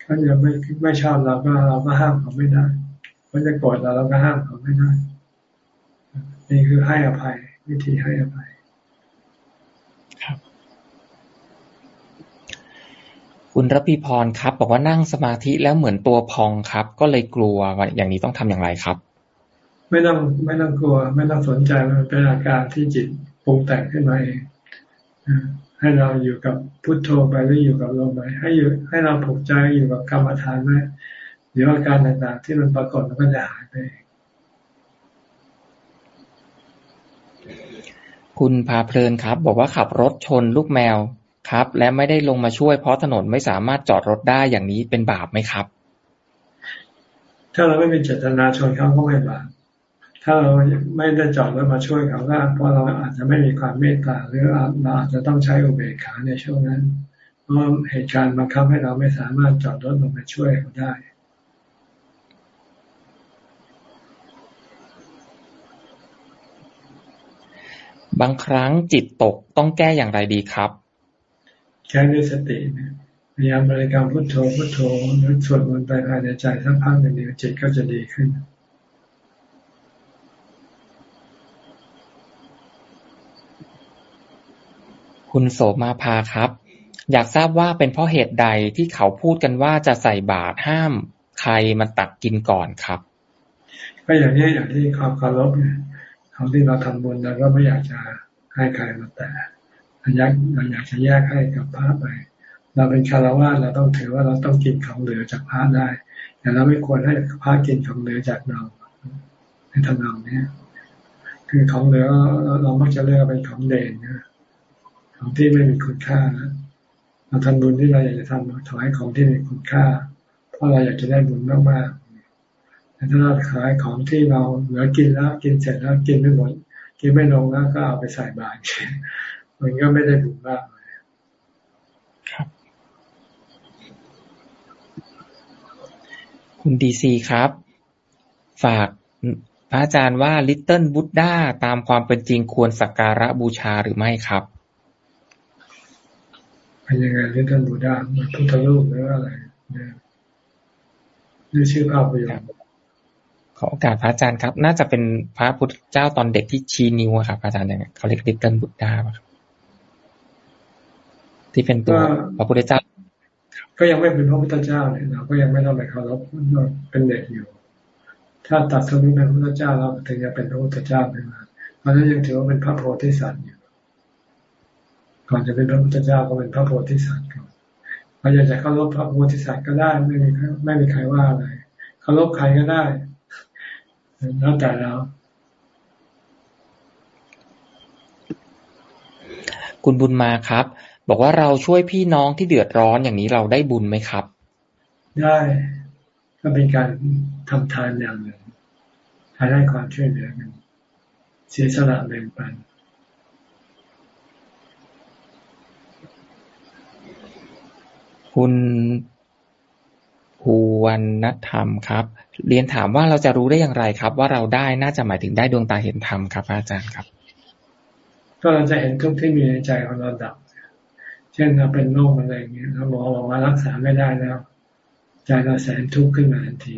S2: เขาจะไม่ไม่ชอบเราก็เราก็ห้ามเขาไม่ได้เขาจะโกรธเราเราก็ห้ามเขาไม่ได้นี่คือให้อภัย วิธีให้อภัย
S1: ครับ คุณรพีพรครับ บอกว่านั่งสมาธิแล้วเหมือนตัวพองครับ ก็เลยกลัวว่าอย่างนี้ต้องทำอย่างไรครับ
S2: ไม่ต้องไม่ต้องกลัว ไม่ต้องสนใจมันเป็นอาการที่จิตปรุงแต่งขึ้นมาเองให้เราอยู่กับพุทโธไปหรืออยู่กับลมไปให้อยู่ให้เราผูกใจอยู่กับกรรมฐานไหมเดี๋ยวอาการต่างๆ ที่มันปรากฏมันก็จะหายไป
S1: คุณพาเพลินครับ บอกว่าขับรถชนลูกแมว ครับ และไม่ได้ลงมาช่วยเพราะถนนไม่สามารถจอดรถได้อย่างนี้เป็นบาปไหมครับ
S2: ถ้าเราไม่มีเจตนาชนเขาก็ไม่บาปถ้าเราไม่ได้จอดรถมาช่วยเขาก็เพราะเราอาจจะไม่มีความเมตตาหรือเราอาจจะต้องใช้อุเบกขาในช่วงนั้นเพราะเหตุการณ์บังคับให้เราไม่สามารถจอดรถลงมาช่วยเขาได้
S1: บางครั้งจิตตกต้องแก้อย่างไรดีครับ
S2: แก้ด้วยสติพยายามบริกรรมพุทโธพุทโธหรือสวดมนต์ไปภายในใจสักพักหนึ่งเดียวจิตก็จะดีขึ้น
S1: คุณโสมาพาครับ อยากทราบว่าเป็นเพราะเหตุใดที่เขาพูดกันว่าจะใส่บาตรห้าม ใครมาตักกินก่อนครับ
S2: ก็อย่างนี้อย่างที่ความคารพเนี่ยของที่เราทำบุญเราก็ไม่อยากจะให้ใครมาแต่ เราอยากเราอยากจะแยกให้กับพระไป เราเป็นคารวะเราต้องถือว่าเราต้องกินของเหลือจากพระได้ แต่เราไม่ควรให้พระกินของเหลือจากเราในทำนองนี้คือของเหลือเรามักจะเรียกเป็นของเด่นนะของที่ไม่มีคุณค่านะเราทำบุญที่เราอยากจะทำถวายของที่มีคุณค่า เพราะเราอยากจะได้บุญมากๆแต่ถ้าเราขายของที่เราเหลือกินแล้วกินเสร็จแล้วกินไม่หมดกินไม่ลงแล้วก็เอาไปใส่บาตร มันก็ไม่ได้บุญมากเลย
S1: ครับ คุณดีซีครับ ฝากพระอาจารย์ว่าลิตเติ้ลบุตด้าตามความเป็นจริงควรสักการะบูชาหรือไม่ครับ
S2: เป็นยังไงเรื่องบูดาพุทธรูปหรืออะไรหรือชื่อภาพยนตร์
S1: ขอโอกาสพระอาจารย์ครับ น่าจะเป็นพระพุทธเจ้าตอนเด็กที่ชี้นิ้วครับ อาจารย์เนี่ยเขาเรียกลิตเติ้ลบุตดาครับ ที่เป็นตัวพระพุทธเจ้า
S2: ก็ยังไม่เป็นพระพุทธเจ้าเนี่ยเราก็ยังไม่ต้องไปเคารพเป็นเด็กอยู่ ถ้าตัดสรุปเป็นพระพุทธเจ้าเราถึงจะเป็นพระพุทธเจ้าไปมาเพราะฉะนั้นยังถือว่าเป็นพระโพธิสัตว์อยู่ก่อนจะเป็นพระพุทธเจ้าก็เป็นพระโพธิสัตว์ก่อนเราอยากจะเคารพพระโพธิสัตว์ก็ได้ไม่มีไม่มีใครว่าอะไรเคารพใครก็ได้แล้วแต่เรา
S1: คุณบุญมาครับ บอกว่าเราช่วยพี่น้องที่เดือดร้อนอย่างนี้เราได้บุญไหมครับ
S2: ได้ก็เป็นการทำทานอย่างหนึ่งทายได้ความช่วยเหลือกันเสียสละแบ่งปัน
S1: คุณภูวรรณธรรมครับ เรียนถามว่าเราจะรู้ได้อย่างไรครับ ว่าเราได้น่าจะหมายถึงได้ดวงตาเห็นธรรมครับ อาจารย์ครับ
S2: ก็เราจะเห็นทุกที่มีในใจของเราดับเช่นเราเป็นโรคอะไรอย่างเงี้ยเราบอกออกมารักษาไม่ได้แล้ว ใจเราแสนทุกข์ขึ้นมาทันที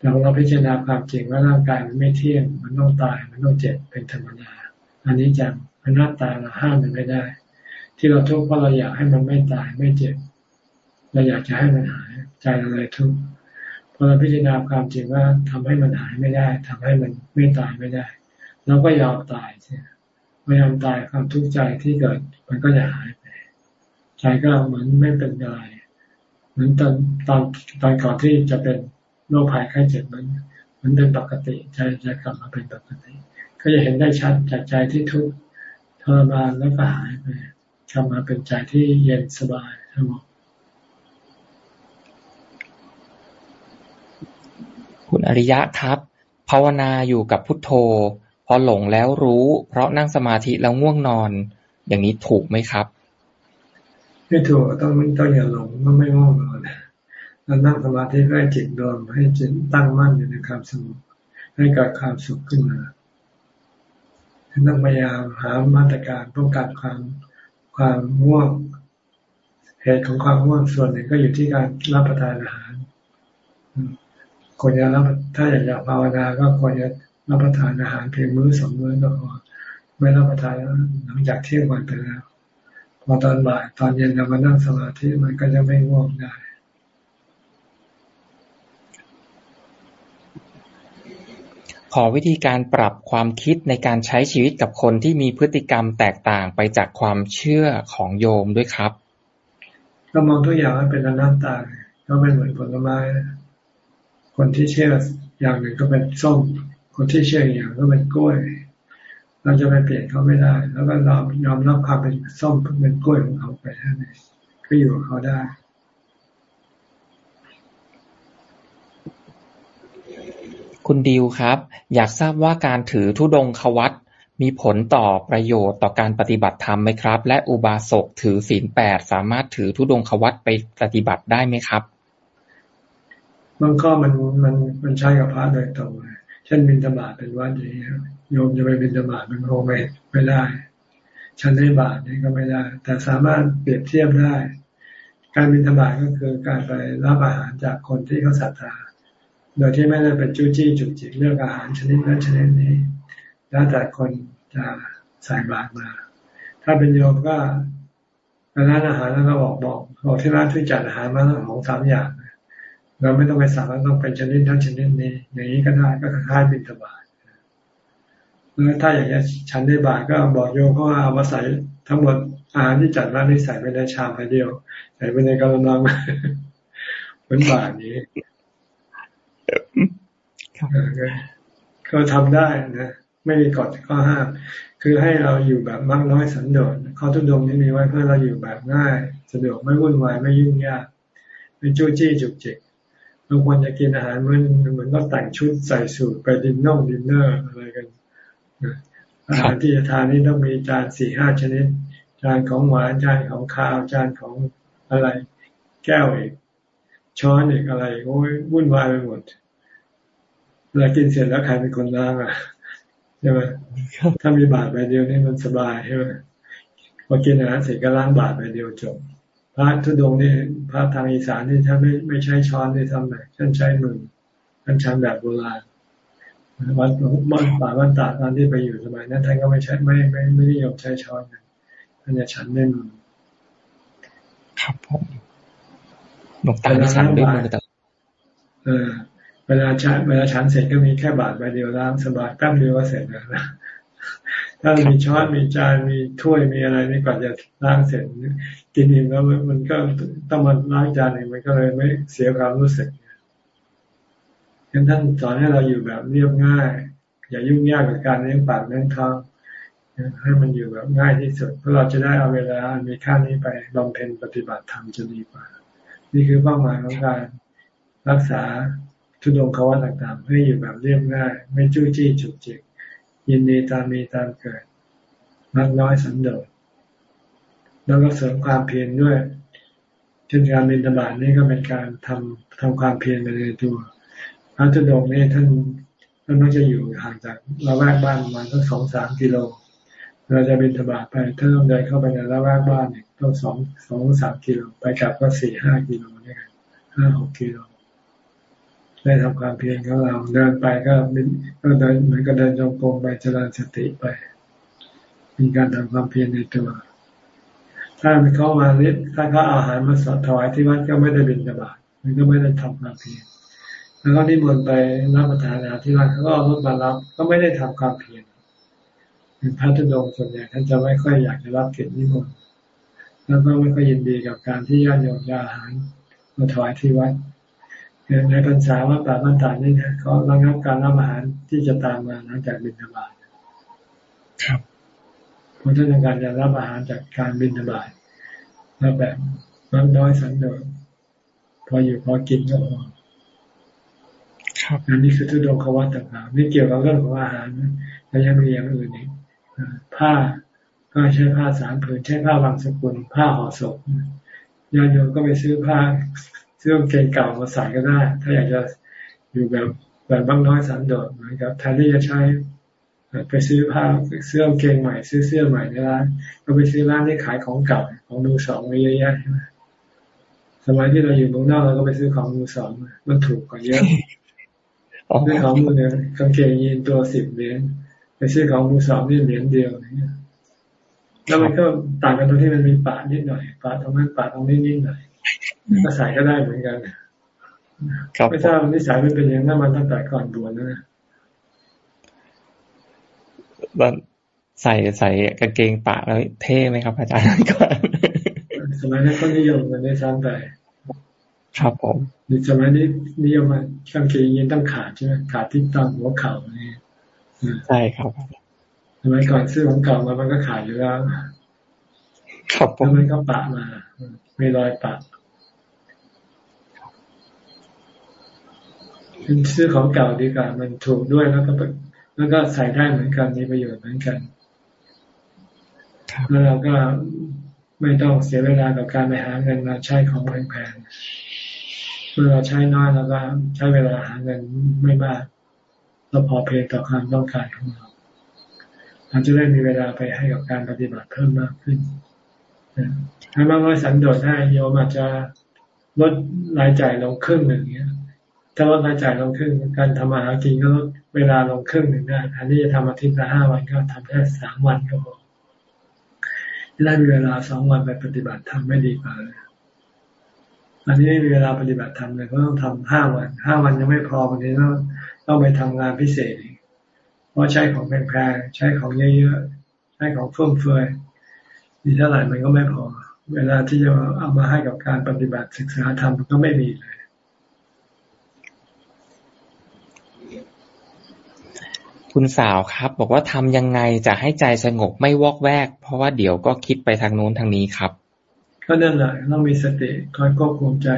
S2: เราเราพิจารณาความจริงว่าร่างกายมันไม่เที่ยง มันต้องตาย มันต้องเจ็บเป็นธรรมดา อันนี้จังมันหน้าตาเราห้ามมันไม่ได้ ที่เราทุกข์เพราะเราอยากให้มันไม่ตายไม่เจ็บ เราอยากจะให้มันหาย ใจเราเลยทุกข์พอเราพิจารณาความจริงว่าทำให้มันหายไม่ได้ทำให้มันไม่ตายไม่ได้เราก็ยอมตายใช่ไหมยอมตายความทุกข์ใจที่เกิด มันก็จะหายไป ใจก็เหมือนไม่เป็นอะไร เหมือนตอนตอนตอนก่อนที่จะเป็นโรคภัยไข้เจ็บมันมันเป็นปกติใจจะกลับมาเป็นปกติ ก็จะเห็นได้ชัดจากใจที่ทุกข์ทรมานแล้วก็หายไปกลับมาเป็นใจที่เย็นสบายสงบ
S1: คุณอริยะครับ ภาวนาอยู่กับพุทโธ พอหลงแล้วรู้ เพราะนั่งสมาธิแล้วง่วงนอน อย่างนี้ถูกไหมครับ
S2: ไม่ถูกต้องต้องอย่าหลงมันไม่ง่วงนอนเรานั่งสมาธิให้จิตรวมให้จิตตั้งมั่นอยู่ในความสงบให้เกิดความสุขขึ้นมาต้องพยายามหามาตรการป้องกันความความง่วงเหตุของความง่วงส่วนหนึ่งก็อยู่ที่การรับประทานอาหารควรจะรับถ้าอยากจะภาวนาก็ควรจะรับประทานอาหารเพียงมื้อสองมื้อก็พอไม่รับประทานหลังจากเที่ยงวันไปแล้ว พอตอนบ่ายตอนเย็นเรามานั่งสมาธิมันก็จะไม่ง่วงได้
S1: ขอวิธีการปรับความคิดในการใช้ชีวิตกับคนที่มีพฤติกรรมแตกต่างไปจากความเชื่อของโยมด้วยครับ
S2: ก็มองทุกอย่างว่าเป็นอนัตตาก็เป็นเหมือนผลไม้ คนที่เชื่ออย่างหนึ่งก็เป็นส้ม คนที่เชื่ออย่างก็เป็นกล้วย เราจะไปเปลี่ยนเขาไม่ได้ แล้วก็เรายอมรับความเป็นส้มเป็นกล้วยของเขาไปท่านเองก็อยู่กับเขาได้
S1: คุณดิวครับ อยากทราบว่าการถือธุดงควัตมีผลต่อประโยชน์ต่อการปฏิบัติธรรมไหมครับ และอุบาสกถือศีลแปดสามารถถือธุดงควัตไปปฏิบัติได้ไหมครับ
S2: บางข้อมันมันมันใช้กับพระโดยตรงเช่นบินธบาตเป็นวัดอย่างนี้โยมจะไปบินธบาตมันคงไม่ไม่ได้ชั้นได้บาทนี่ก็ไม่ได้ แต่สามารถเปรียบเทียบได้ การบินธบาตก็คือการไปรับอาหารจากคนที่เขาศรัทธาโดยที่ไม่ได้เป็นจู้จี้จุกจิกเลือกอาหารชนิดนั้นชนิดนี้ แล้วแต่คนจะใส่บาตรมา ถ้าเป็นโยมก็ร้านอาหารแล้วก็บอกบอกบอกที่ร้านช่วยจัดอาหารมาทั้งสองสามอย่าง เราไม่ต้องไปสั่งแล้วต้องเป็นชนิดนั้นชนิดนี้ อย่างนี้ก็ได้ก็คล้ายบิณฑบาตแล้วถ้าอย่างนี้ฉันได้บาตก็บอกโยมเขาเอามาใส่ทั้งหมดอาหารที่จัดร้านนี้ใส่ไปในชามไปเดียว ใส่ไปในกระมังเหมือนบาตรนี้ก็ทำได้นะไม่มีกฎข้อห้าม คือให้เราอยู่แบบมากน้อยสันโดษข้อทุดงนี้มีไว้เพื่อเราอยู่แบบง่าย สะดวกไม่วุ่นวายไม่ยุ่งยากไม่จู้จี้จุกจิก บางคนจะกินอาหารมันเหมือนต้องแต่งชุดใส่สูทไปดินน่องดินเนอร์อะไรกันอาหารที่จะทานนี่ต้องมีจานสี่ห้าชนิด จานของหวานจานของข้าวจานของอะไร แก้วอีกช้อนอีกอะไรโอ้ยวุ่นวายไปหมดเวลากินเสร็จแล้วใครเป็นคนล้างอะใช่ไหมถ้ามีบาตรใบเดียวนี่มันสบายใช่ไหมพอกินอาหารเสร็จก็ล้างบาตรใบเดียวจบ พระทุดงนี่พระทางอีสานนี่ถ้าไม่ไม่ใช้ช้อนนี่ทำไงท่านใช้มือท่านชันแบบโบราณวันวันป่าวันตาตอนที่ไปอยู่สมัยนั้นท่านก็ไม่ใช้ไม่ไม่ไม่นิยมใช้ช้อนกันท่านจะฉันด้วยมือ
S1: ครับผมหลวงตาฉันด้วยมือแต่
S2: เออเวลาฉันเวลาฉันเสร็จก็มีแค่บาทใบเดียวล้างสบายแป๊บเดียวก็เสร็จแล้วนะ ถ้ามีช้อนมีจานมีถ้วยมีอะไรนี่ก่อนจะล้างเสร็จกินเองแล้วมันก็ต้องมาล้างจานเองมันก็เลยไม่เสียความรู้สึกฉะนั้นท่านสอนให้เราอยู่แบบเรียบง่าย อย่ายุ่งยากกับการเลี้ยงปากเลี้ยงท้องให้มันอยู่แบบง่ายที่สุดเพื่อเราจะได้เอาเวลามีค่านี้ไปบำเพ็ญปฏิบัติธรรมจะดีกว่า นี่คือเป้าหมายของการรักษาทุดงควัตต่างๆให้อยู่แบบเรียบง่าย ไม่จู้จี้จุกจิก ยินดีตามมีตามเกิดมักน้อยสันโดษแล้วก็เสริมความเพียรด้วย เช่นการบินตบาทนี่ก็เป็นการทำทำความเพียรไปในตัวพระทุดงนี่ท่านท่านมักจะอยู่ห่างจากละแวกบ้านประมาณตั้งสองสามกิโล เราจะบินตบาทไปถ้าต้องเดินเข้าไปในละแวกบ้านเนี่ยต้องสองสองสามกิโลไปกลับก็สี่ห้ากิโลนี่ยห้าหกกิโล ได้ทำความเพียรของเราเดินไปก็ก็เดินเหมือนกับเดินจงกรมไปเจริญสติไป มีการทำความเพียรในตัว ถ้าเขามาเลี้ยถ้าเขาอาหารมาสถวายที่วัดก็ไม่ได้บินบาตมันก็ไม่ได้ทำความเพียรแล้วก็นิมนต์ไปรับประทานอาหารที่วัดเขาก็เอารถมารับก็ไม่ได้ทำความเพียรพระธุดงค์ส่วนใหญ่ท่านจะไม่ค่อยอยากจะรับเกียรตินิมนต์แล้วก็ไม่ค่อยยินดีกับการที่ญาติโยมยาอาหารมาถวายที่วัด ในพรรษาว่าป่าบ้านตานี่นะเขาระงับการรับอาหารที่จะตามมาหลังจากบิณฑบาตครับเพราะท่านต้องการจะรับอาหารจากการบิณฑบาตแล้วแบบน้อยน้อยสันโดษพออยู่พอกินก็พอครับอันนี้คือทุดงควัตต่างๆไม่เกี่ยวกับเรื่องของอาหารแต่ยังมีอย่างอื่นอีกผ้าก็ใช้ผ้าสามผืนใช้ผ้าบางสกุลผ้าห่อศพญาติโยมก็ไปซื้อผ้า สื้อเกงเก่ามาใส่ก็ได้ ถ้าอยากจะอยู่แบบแบบบ้างน้อยสันโดษเหมือนกับแทนที่จะใช้ไปซื้อผ้าเสื้อเกงใหม่ซื้อเสื้อใหม่ในร้านก็ไปซื้อร้านที่ขายของเก่าของมือสองไว้เยอะแยะใช่ไหมสมัยที่เราอยู่เมืองนอกเราก็ไปซื้อของมือสองมันถูกกว่าเยอะซื้อของมือเนี่ยกางเกงยีนตัวสิบเหรียญไปซื้อของมือสองนี่เหรียญเดียวเนี่ยแล้วมันก็ต่างกันตรงที่มันมีปานิดหน่อยปาตรงนั้นปาตรงนี้นิดหน่อย ก็ใส่ก็ได้เหมือนกันไม่ทราบนิสัยมันเป็นอย่างนั้นมันตั้งแต่ก่อนบวชนะ
S1: แบบใส่ใส่กางเกงปะแล้วเท่ไหมครับอาจารย์ก่อน
S2: สมัยนั้นก็นิยมกันได้ซ้ำไป
S1: ครับผม
S2: สมัยนี้นิยมกางเกงยีนต้องขาดใช่ไหมขาดที่ตามหัวเข่านี่
S1: ใช่ครับ
S2: สมัยก่อนซื้อของเก่ามามันก็ขาดอยู่แล้ว
S1: ครับผม
S2: มันก็ปะมามีรอยปะเป็น ซื้อของเก่าดีกว่า มันถูกด้วยแล้วก็แล้วก็ใส่ได้เหมือนกันมีประโยชน์เหมือนกันแล้วเราก็ไม่ต้องเสียเวลากับการไปหาเงินมาใช้ของแพงๆเมื่อเราใช้น้อยแล้วก็ใช้เวลาหาเงินไม่มากเราพอเพียงต่อความต้องการของเราเราจะได้มีเวลาไปให้กับการปฏิบัติเพิ่มมากขึ้นถ้ามากน้อยสันโดษได้โยมอาจจะลดรายจ่ายลงครึ่งหนึ่งเนี้ย ถ้าลดรายจ่ายลงครึ่งการทำอาหารกินก็ลดเวลาลงครึ่งหนึ่งได้แทนที่จะทำอาทิตย์ละห้าวันก็ทำแค่สามวันก็พอได้มีเวลาสองวันไปปฏิบัติทำไม่ดีกว่าเลยอันนี้ไม่มีเวลาปฏิบัติทำเลยก็ต้องทำห้าวันห้าวันยังไม่พอบางทีต้องต้องไปทำงานพิเศษอีกเพราะใช้ของแพงๆใช้ของเยอะๆใช้ของเฟุ่มเฟือยมีเท่าไหร่มันก็ไม่พอ เวลาที่จะเอามาให้กับการปฏิบัติศึกษาธรรมก็ไม่มีเลย
S1: คุณสาวครับ บอกว่าทำยังไงจะให้ใจสงบไม่วอกแวก เพราะว่าเดี๋ยวก็คิดไปทางโน้นทางนี้ครับ
S2: ก็นั่นแหละต้องมีสติคอยควบคุมใจ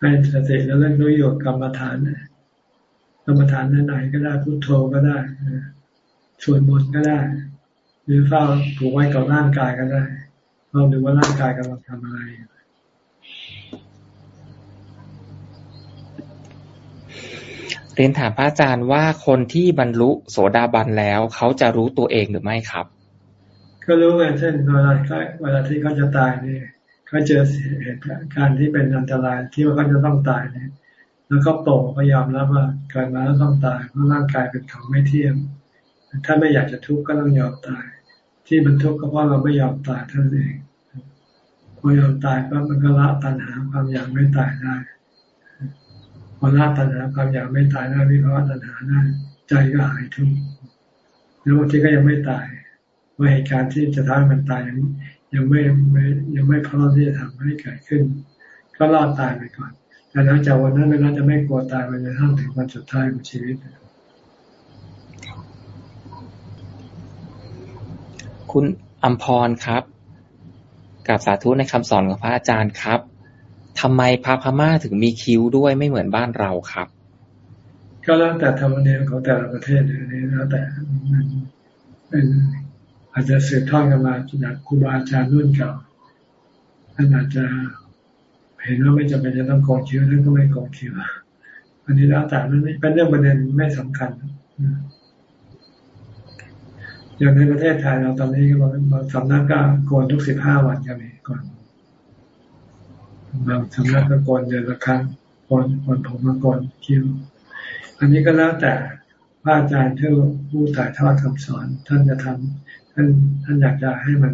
S2: ให้สติแล้วเรื่องรู้อยู่กรรมฐานกรรมฐานไหนก็ได้พุโทโธก็ได้ชวนบนก็ได้ หรือเฝ้าผูกไว้กับร่างกายก็ได้เราดูว่าร่างกายกำลังทำอะไร
S1: เรียนถามพระอาจารย์ว่าคนที่บรรลุโสดาบันแล้วเขาจะรู้ตัวเองหรือไม่ครับ
S2: ก็รู้ไงเช่นเวลาเวลาที่เขาจะตายนี่เขาเจอเหตุการณ์ที่เป็นอันตรายที่ว่าเขาจะต้องตายเนี่ย แล้วก็โตพยายามแล้วว่าเกิดมาแล้วต้องตายเพราะร่างกายเป็นของไม่เที่ยงถ้าไม่อยากจะทุกข์ก็ต้องยอมตาย ที่มันทุกข์ก็เพราะเราไม่ยอมตายเท่านั้นเองพอยอมตายก็มันก็ละตัณหาความอยากไม่ตายได้ พอละตัณหาความอยากไม่ตายได้วิภาวะตัณหาได้ใจก็หายทุกข์แล้วบางทีก็ยังไม่ตายว่าเหตุการณ์ที่จะทำให้มันตายยังยังไม่ไม่ยังไม่พร้อมที่จะทำให้เกิดขึ้น ก็รอดตายไปก่อนแต่หลังจากวันนั้นเวลาจะไม่กลัวตายมันจะทั้งถึงวันสุดท้ายของชีวิต
S1: คุณอัมพรครับกับสาธุในคำสอนของพระอาจารย์ครับ ทำไมพระพม่าถึงมีคิ้วด้วยไม่เหมือนบ้านเราครับ
S2: ก็แล้วแต่ธรรมเนียมของแต่ละประเทศนี่แล้วแต่มันเป็นอาจจะสืบทอดกันมาจากครูบาอาจารย์รุ่นเก่าท่านอาจจะเห็นว่าไม่จำเป็นจะต้องกองคิ้วท่านก็ไม่กองคิ้วอันนี้แล้วแต่มันเป็นเรื่องประเด็นไม่สำคัญอย่างในประเทศไทยเราตอนนี้บางสำนักก็โกนทุกสิบห้าวันก็มีก่อน บางสำนักก็โกนเดือนละครั้งโกนโกนผมมาโกนคิ้ว อันนี้ก็แล้วแต่พระอาจารย์ที่ผู้ถ่ายทอดคำสอน ท่านจะทำท่านท่านอยากจะให้มัน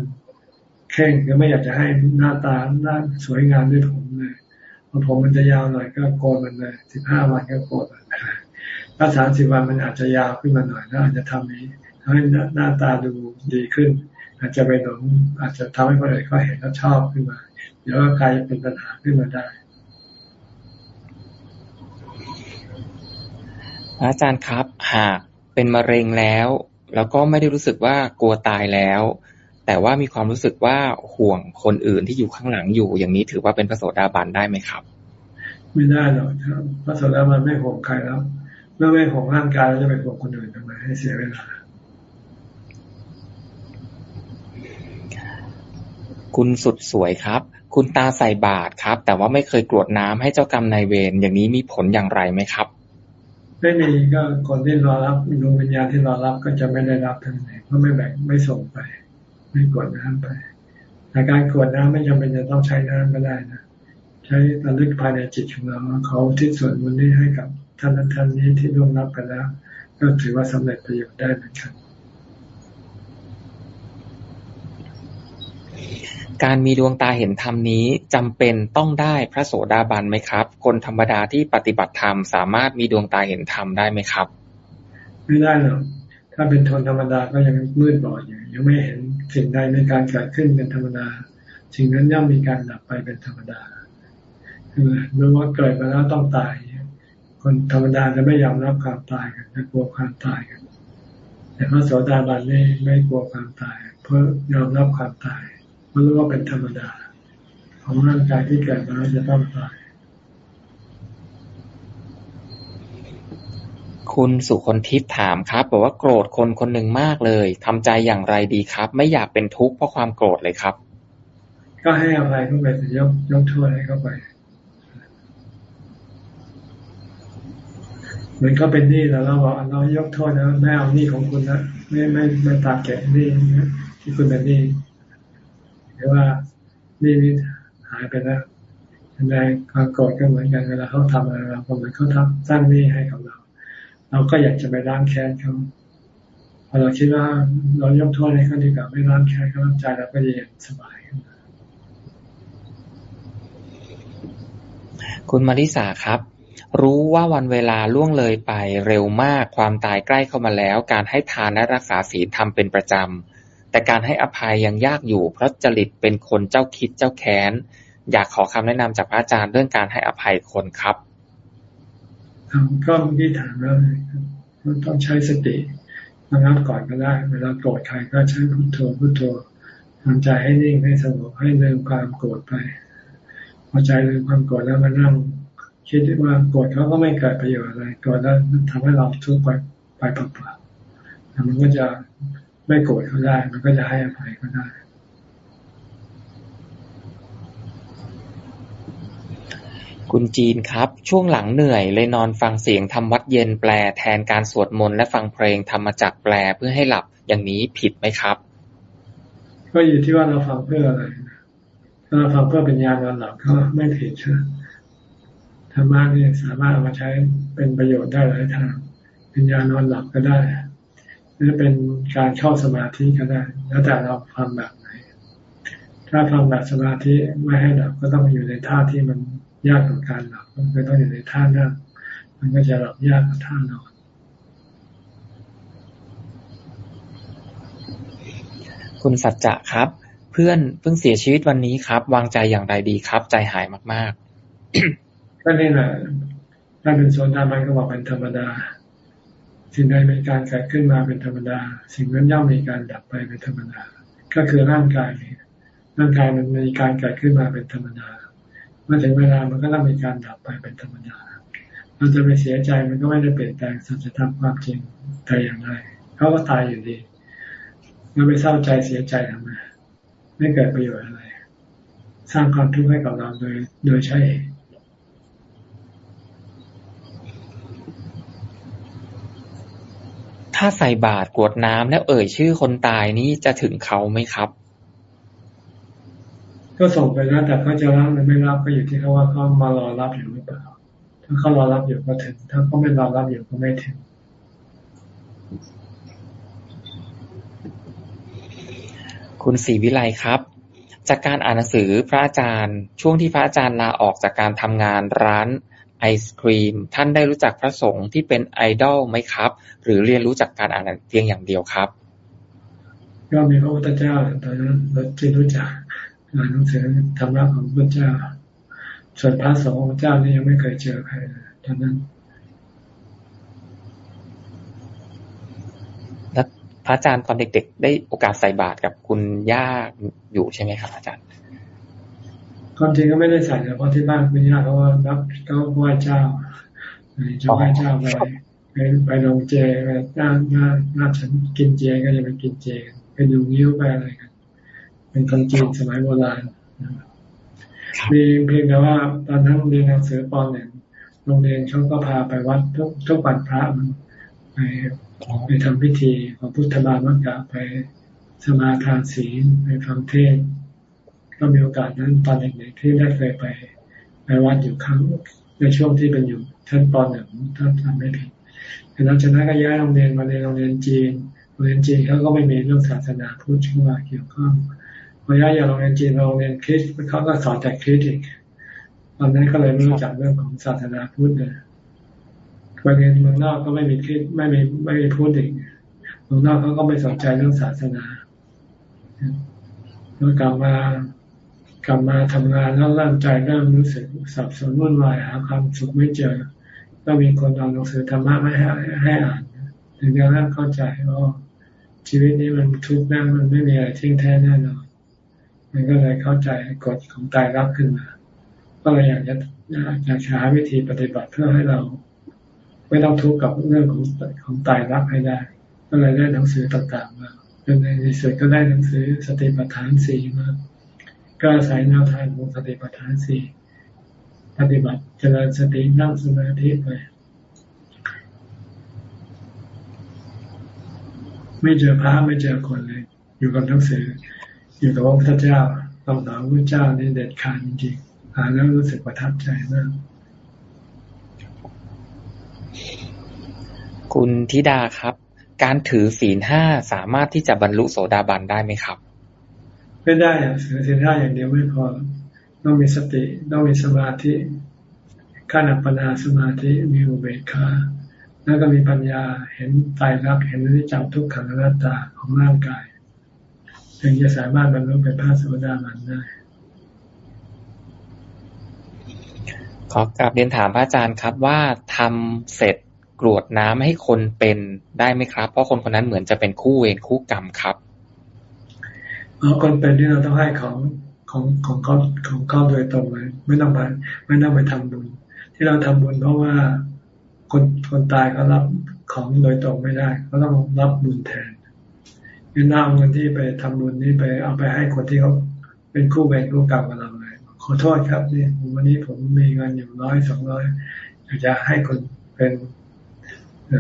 S2: เข่งก็ไม่อยากจะให้หน้าตาหน้าสวยงามด้วยผมเลยพอผมมันจะยาวหน่อยก็โกนมันเลยสิบห้าวันก็โกนมันถ้าสามสิบวันมันอาจจะยาวขึ้นมาหน่อยแล้วอาจจะทำให้ให้หน้าตาดูดีขึ้น อาจจะไปหลงอาจจะทำให้คนอื่นเขาเห็นแล้วชอบขึ้นมา เดี๋ยวก็กลายเป็นปัญหาขึ้นมาได้
S1: อาจารย์ครับ หากเป็นมะเร็งแล้ว แล้วก็ไม่ได้รู้สึกว่ากลัวตายแล้ว แต่ว่ามีความรู้สึกว่าห่วงคนอื่นที่อยู่ข้างหลังอยู่ อย่างนี้ถือว่าเป็นพระโสดาบันได้ไหมครับ
S2: ไม่ได้หรอกครับพระโสดาบันไม่ห่วงใครแล้วเมื่อไม่ห่วงร่างกายแล้วจะไปห่วงคนอื่นทำไมให้เสียเวลา
S1: คุณสุดสวยครับ คุณตาใส่บาตรครับ แต่ว่าไม่เคยกรวดน้ำให้เจ้ากรรมนายเวรอย่างนี้มีผลอย่างไรไหมครับ
S2: ไม่มีก็คนที่รอรับดวงวิญญาณที่รอรับก็จะไม่ได้รับทั้งไหนเพราะไม่แบ่งไม่ส่งไป ไม่กรวดน้ำไปแต่การกรวดน้ำไม่จำเป็นจะต้องใช้น้ำก็ได้นะใช้ระลึกภายในจิตของเราเขาทิศส่วนบุญนี้ให้กับท่านนั้นท่านนี้ที่ร่วมรับไปแล้ว ก็ถือว่าสำเร็จประโยชน์ได้เหมือนกัน
S1: การมีดวงตาเห็นธรรมนี้จำเป็นต้องได้พระโสดาบันไหมครับ คนธรรมดาที่ปฏิบัติธรรมสามารถมีดวงตาเห็นธรรมได้ไหมครับ
S2: ไม่ได้หรอกถ้าเป็นทนธรรมดาก็ยังมืดบอดอยู่ยังไม่เห็นสิ่งใดในการเกิดขึ้นเป็นธรรมดาสิ่งนั้นย่อมมีการดับไปเป็นธรรมดาคือรู้ว่าเกิดมาแล้วต้องตาย คนธรรมดาจะไม่ยอมรับความตายกันจะกลัวความตายกัน แต่พระโสดาบันนี่ไม่กลัวความตาย เพราะยอมรับความตาย มันรู้ว่าเป็นธรรมดา ของร่างกายที่เกิดมาจะต้องตาย
S1: คุณสุคนทิพย์ถามครับ บอกว่าโกรธคนคนหนึ่งมากเลยทำใจอย่างไรดีครับ ไม่อยากเป็นทุกข์เพราะความโกรธเลยครับ
S2: ก็ให้อภัยเข้าไปยกยกโทษให้เข้าไปเหมือนก็เป็นหนี้แล้วเราบอกเรายกโทษนะไม่เอาหนี้ของคุณนะไม่ไม่ไม่ตาแกะหนี้ที่คุณเป็นหนี้ หรือว่านี่นี่หายไปแล้วในความโกรธก็เหมือนกันเวลาเขาทำอะไรเราเหมือนเขาทำสร้างนี่ให้กับเรา เราก็อยากจะไปล้างแค้นเขาพอเราคิดว่าเรายกโทษให้เขาดีกว่าไม่ล้างแค้นเขาใจเราก็จะเย็นสบาย
S1: คุณมาริสาครับ รู้ว่าวันเวลาล่วงเลยไปเร็วมากความตายใกล้เข้ามาแล้ว การให้ทานและรักษาศีลทำเป็นประจำ แต่การให้อภัยยังยากอยู่ เพราะจริตเป็นคนเจ้าคิดเจ้าแค้น อยากขอคำแนะนำจากพระอาจารย์เรื่องการให้อภัยคนครับ
S2: ก็เมื่อกี้ถามแล้วมันต้องใช้สติระงับก่อนก็ได้ เวลาโกรธใครก็ใช้พุทโธพุทโธทำใจให้นิ่งให้สงบให้ลืมความโกรธไปพอใจลืมความโกรธแล้วมานั่งคิดว่าโกรธเขาก็ไม่เกิดประโยชน์อะไรโกรธแล้วทำให้เราทุกข์ไปไปเปล่าๆมันก็จะ ไม่โกรธเขาได้ มันก็จะให้อภัยก็ได้
S1: คุณจีนครับ ช่วงหลังเหนื่อยเลยนอนฟังเสียงทำวัดเย็นแปลแทนการสวดมนต์และฟังเพลงธรรมจักแปลเพื่อให้หลับอย่างนี้ผิดไหมครับ
S2: ก็อยู่ที่ว่าเราฟังเพื่ออะไรถ้าเราฟังเพื่อเป็นยานอนหลับก็ไม่ผิดใช่ธรรมะนี่สามารถเอามาใช้เป็นประโยชน์ได้หลายทางเป็นยานอนหลับก็ได้ หรือเป็นการเข้าสมาธิก็ได้ แล้วแต่เราทำแบบไหน ถ้าทำแบบสมาธิไม่ให้หลับก็ต้องอยู่ในท่าที่มันยากต่อการหลับก็ต้องอยู่ในท่านั่งมันก็จะหลับยากกว่าท่านอน
S1: คุณสัจจะครับ เพื่อนเพิ่งเสียชีวิตวันนี้ครับ วางใจอย่างไรดีครับ ใจหายมาก
S2: ๆก็นี่แหละถ้าเป็นโซนดามันก็บอกเป็นธรรมดา สิ่งใดมีการเกิดขึ้นมาเป็นธรรมดา สิ่งนั้นย่อมมีการดับไปเป็นธรรมดา ก็คือร่างกายร่างกายมันมีการเกิดขึ้นมาเป็นธรรมดาเมื่อถึงเวลามันก็ต้องมีการดับไปเป็นธรรมดา เราจะไปเสียใจมันก็ไม่ได้เปลี่ยนแปลงสัจธรรมความจริงแต่อย่างไรเขาก็ตายอยู่ดีเราไปเศร้าใจเสียใจทำไมไม่เกิดประโยชน์อะไร สร้างความทุกข์ให้กับเราโดยโดยใช่
S1: ถ้าใส่บาตรกวดน้ำแล้วเอ่ยชื่อคนตายนี่จะถึงเขาไหมครับ
S2: ก็ส่งไปแล้วแต่เขาจะรับหรือไม่รับก็อยู่ที่เขาว่าเขามารอรับอยู่หรือเปล่า ถ้าเขารอรับอยู่ก็ถึง ถ้าเขาไม่รอรับอยู่ก็ไม่ถึง
S1: คุณศรีวิไลครับ จากการอ่านหนังสือพระอาจารย์ ช่วงที่พระอาจารย์ลาออกจากการทำงานร้านไอศครีม ท่านได้รู้จักพระสงฆ์ที่เป็นไอดอลไหมครับ หรือเรียนรู้จากการอ่านเพียงอย่างเดียวครับ
S2: ก็มีพระพุทธเจ้าตอนนั้นเราจะรู้จักอ่านหนังสือธรรมะของพระเจ้า ส่วนพระสงฆ์เจ้านี่ยังไม่เคยเจอใครเลยตอนนั้น
S1: แล้วพระอาจารย์ตอนเด็ก ๆ ได้โอกาสใส่บาตรกับคุณย่าอยู่ใช่ไหมครับอาจารย์
S2: ความจริงก็ไม่ได้ใส่เพราะที่บ้านคุณย่าเขาว่ารับเขาไหว้เจ้าจะไหว้เจ้าไปไปไปลงเจไปหน้าหน้าหน้าฉันกินเจก็จะไปกินเจไปดูนิ้วไปอะไรกัน เป็นคนจีนสมัยโบราณมีเพียงแต่ว่าตอนนั้นเรียนหนังสือปอนหนึ่งโรงเรียนเขาก็พาไปวัดทุกทุกวันพระมันไปไปทำพิธีของพุทธบาลมักกะไปสมาทานศีลไปฟังเทศ ก็มีโอกาสนั้นตอนเด็กๆที่ได้เคยไปไปวัดอยู่ครั้งในช่วงที่เป็นอยู่ชั้นปหนึ่งถ้านทำไม่ผิดแต่หลังจากนั้นก็ย้ายโรงเรียนมาเรียนโรงเรียนจีนโรงเรียนจีนเขาก็ไม่มีเรื่องศาสนาพุทธช่วเกี่ยวข้องพอย้ายจากโรงเรียนจีนโรงเรียนคริสต์เขาก็สอนแต่คริสต์อีกตอนนั้นก็เลยไม่รู้จักเรื่องของศาสนาพุทธเลยไปเรียนเมืองนอกก็ไม่มีคริสต์ไม่มีไม่มีพุทธอีกเมืองนอกเขาก็ไม่สนใจเรื่องศาสนาแล้วกลับมา กลับมาทำงานแล้วร่างใจเริ่มรู้สึกสับสนวุ่นวายหาความสุขไม่เจอ ก็มีคนเอาหนังสือธรรมะให้ให้อ่านถึงจะเริ่มเข้าใจว่าชีวิตนี้มันทุกข์แน่มันไม่มีอะไรทิ้งแท้แน่นอนมันก็เลยเข้าใจกฎของตายรักขึ้นมา ก็เลยอยากจะอยากหาวิธีปฏิบัติเพื่อให้เรา ไม่ต้องทุกข์กับเรื่องของของตายรักให้ได้ ก็เลยได้หนังสือต่างๆมาจนในที่สุดก็ได้หนังสือสติปัฏฐานสี่มา ก็อาศัยแนวทางของสติปัฏฐานสี่ปฏิบัติเจริญสตินั่งสมาธิไป ไม่เจอพระไม่เจอคนเลย อยู่กับหนังสือ อยู่กับพระพุทธเจ้าคำสอนพระเจ้านี่เด็ดขาดจริงๆอ่านแล้วรู้สึกประทับใจมาก
S1: คุณธิดาครับ การถือศีลห้าสามารถที่จะบรรลุโสดาบันได้ไหมครับ
S2: ไม่ได้อะถือศีลห้าอย่างเดียวไม่พอ ต้องมีสติ ต้องมีสมาธิขั้นอัปปนาสมาธิมีอุเบกขาแล้วก็มีปัญญาเห็นตายรักเห็นอนิจจังทุกขังอนัตตาของร่างกายถึงจะสามารถบรรลุเป็นพระโสดาบันได้
S1: ขอกลับเรียนถามพระอาจารย์ครับว่าทำเสร็จกรวดน้ำให้คนเป็นได้ไหมครับ เพราะคนคนนั้นเหมือนจะเป็นคู่เวรคู่กรรมครับ
S2: เอาคนเป็นที่เราต้องให้ของของของเขาของเขาโดยตรงเลยไม่ต้องไปไม่ต้องไปทำบุญ ที่เราทำบุญเพราะว่าคนคนตายเขารับของโดยตรงไม่ได้เขาต้องรับบุญแทนงั้นเอาเงินที่ไปทำบุญนี่ไปเอาไปให้คนที่เขาเป็นคู่แบ่งคู่กรรมกับเราเลยขอโทษครับนี่วันนี้ผมมีเงินอยู่ร้อยสองร้อยอยากจะให้คนเป็น